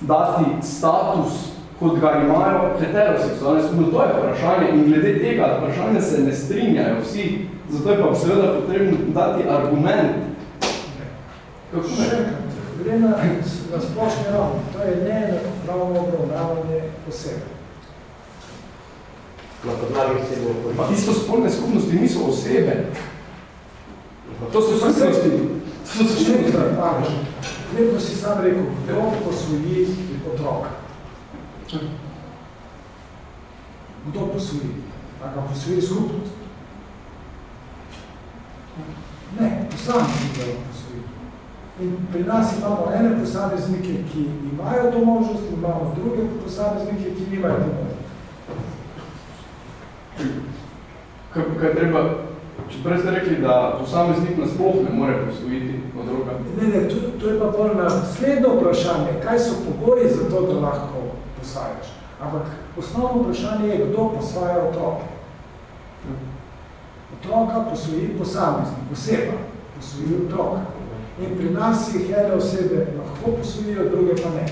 dati status, kot ga imajo heteroseksualne skupnosti. To je vprašanje in glede tega vprašanja se ne strinjajo vsi, zato je pa seveda potrebno dati argument. Kako še enkrat, gre na, na splošni ravni. To je neenakopravno obravnavanje osebe. Na podlagi vse bo Pa istospolne skupnosti niso osebe. To so skupnosti. To so skupnosti. vedno si sam rekel, kdo posvoji otroka. Kdo posvoji? A ga posvoji skupnost? Ne, posameznik ga posvoji. In pri nas imamo ene posameznike, ki imajo to možnost, in imamo druge posameznike, ki nimajo to možnost. Kaj, kaj treba, čeprav ste rekli, da posameznik nasploh ne more posvojiti otroka. Ne, ne, to, to je pa bolj naslednje vprašanje, kaj so pogoji za to, da lahko posvajaš. Ampak osnovno vprašanje je, kdo posvaja otroke. Otroka posvoji posameznik, oseba posvoji otroka. In pri nas jih ene osebe lahko posvojijo, druge pa ne.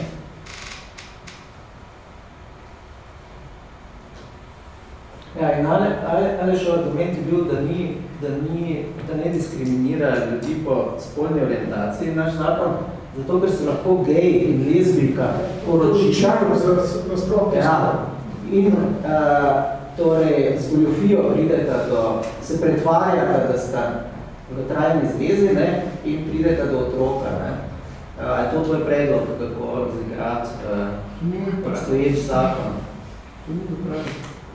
Ja, in ali, ali, ali še argument je bil, da, ni, da, ni, da ne diskriminira ljudi po spolni orientaciji naš zakon, zato ker se lahko gej in lezbika poročita. Ja, in uh, torej z goljofijo prideta do, se pretvarjata, da sta v trajni zvezi ne, in prideta do otroka. Ne. Uh, je to tvoj predlog, kako razigrati uh, obstoječ zakon?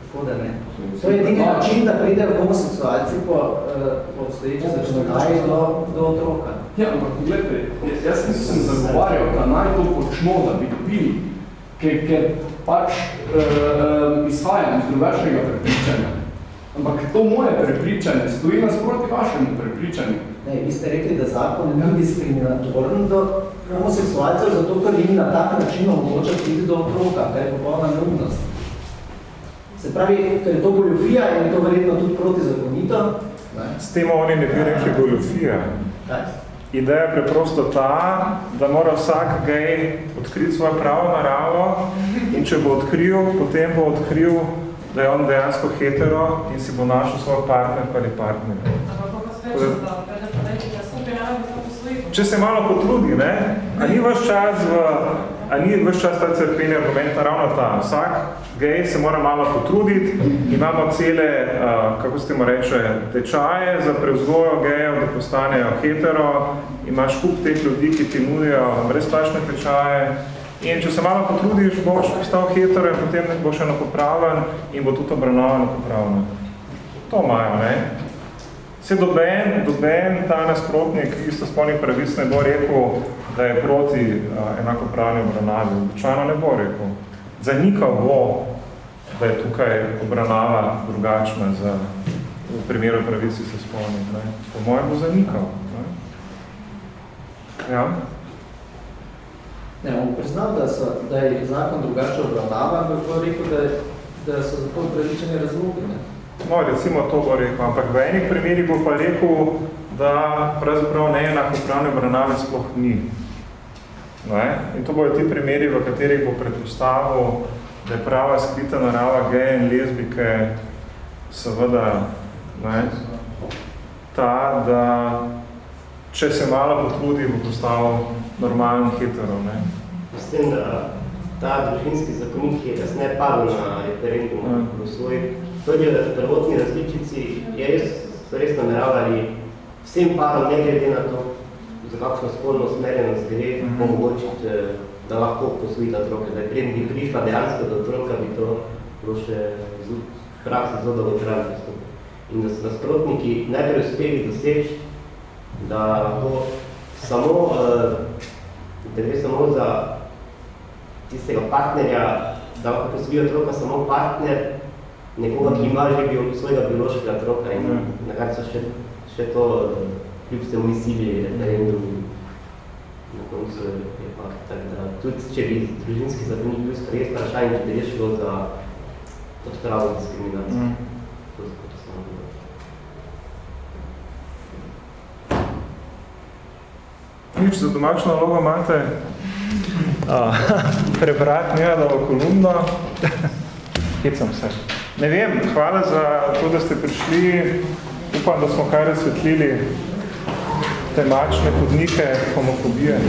Tako da ne. To je edini način, da pride homoseksualci po, uh, po obstoječi zakonodaji do, do otroka. Ja, ampak gledajte, jaz nisem zagovarjal, da naj to počno, da bi dobili, ker, ker pač uh, izhajam iz drugačnega prepričanja. Ampak to moje prepričanje stoji nasproti vašemu prepričanju. Ne, vi ste rekli, da zakon ni diskriminatoren do homoseksualcev, zato ker jim na tak način omogoča priti do otroka, kar je popolna neumnost. Se pravi, ker je to goljofija in je to verjetno tudi protizakonito. Ne? S tem oni ne bi rekli goljofija. Kaj? Ideja je preprosto ta, da mora vsak gej odkriti svojo pravo naravo in če bo odkril, potem bo odkril, da je on dejansko hetero in si bo našel svoj partner ali partner. Če se malo potrudi, ne? A ni vaš čas v, a ni vaš čas ta crkveni argument ravno ta. Vsak gej se mora malo potruditi. Imamo cele, uh, kako se temu reče, tečaje za prevzgojo gejev, da postanejo hetero. Imaš kup teh ljudi, ki ti nudijo brezplačne tečaje. In če se malo potrudiš, boš postal hetero in potem boš enakopraven in bo tudi obravnavan enakopravno. To imajo, ne? Se doben, doben ta nasprotnik istospolnih pravic ne bo rekel, da je proti enakopravni obravnavi. Običajno ne bo rekel. Zanikal bo, da je tukaj obravnava drugačna za v primeru pravic istospolnih. Ne? Po mojem bo zanikal. Ne? Ja? Ne, on priznal, da, so, da je zakon drugače obravnavan, bi pa rekel, da, da so zato upravičeni razlogi. Ne? No, recimo to bo rekel, ampak v enih primerih bo pa rekel, da pravzaprav neenakopravne obravnave sploh ni. Ne? In to bojo ti primeri, v katerih bo predpostavil, da je prava skrita narava geje in lezbike seveda ne, ta, da če se malo potrudi, bo postal normalen hetero. Ne? S tem, da ta družinski zakonik je kasneje padel na referendumu v svoji prvi prvotni različici, je res, so res nameravali vsem parom, ne glede na to, za kakšno spolno usmerjenost gre, mm -hmm. omogočiti, da lahko posvojita otroke. Da preden bi prišla dejansko do otroka, bi to bilo še v praksi zelo dolgotrajno In da so nasprotniki najprej uspeli doseči, da lahko samo, da gre samo za tistega partnerja, da lahko posvoji otroka samo partner, nekoga, ki ima že bil svojega biološkega otroka in na kar so še, še to kljub se umislili referendum na koncu je pa tak, da tudi če bi družinski zakonik bil sprejet vprašanje, če bi je šlo za odpravo diskriminacijo. Mm. To, to samo Nič, za domačno nalogo imate prebrati Nenadova kolumno. Hecam se. Ne vem, hvala za to, da ste prišli. Upam, da smo kaj razsvetlili temačne podnike homofobije.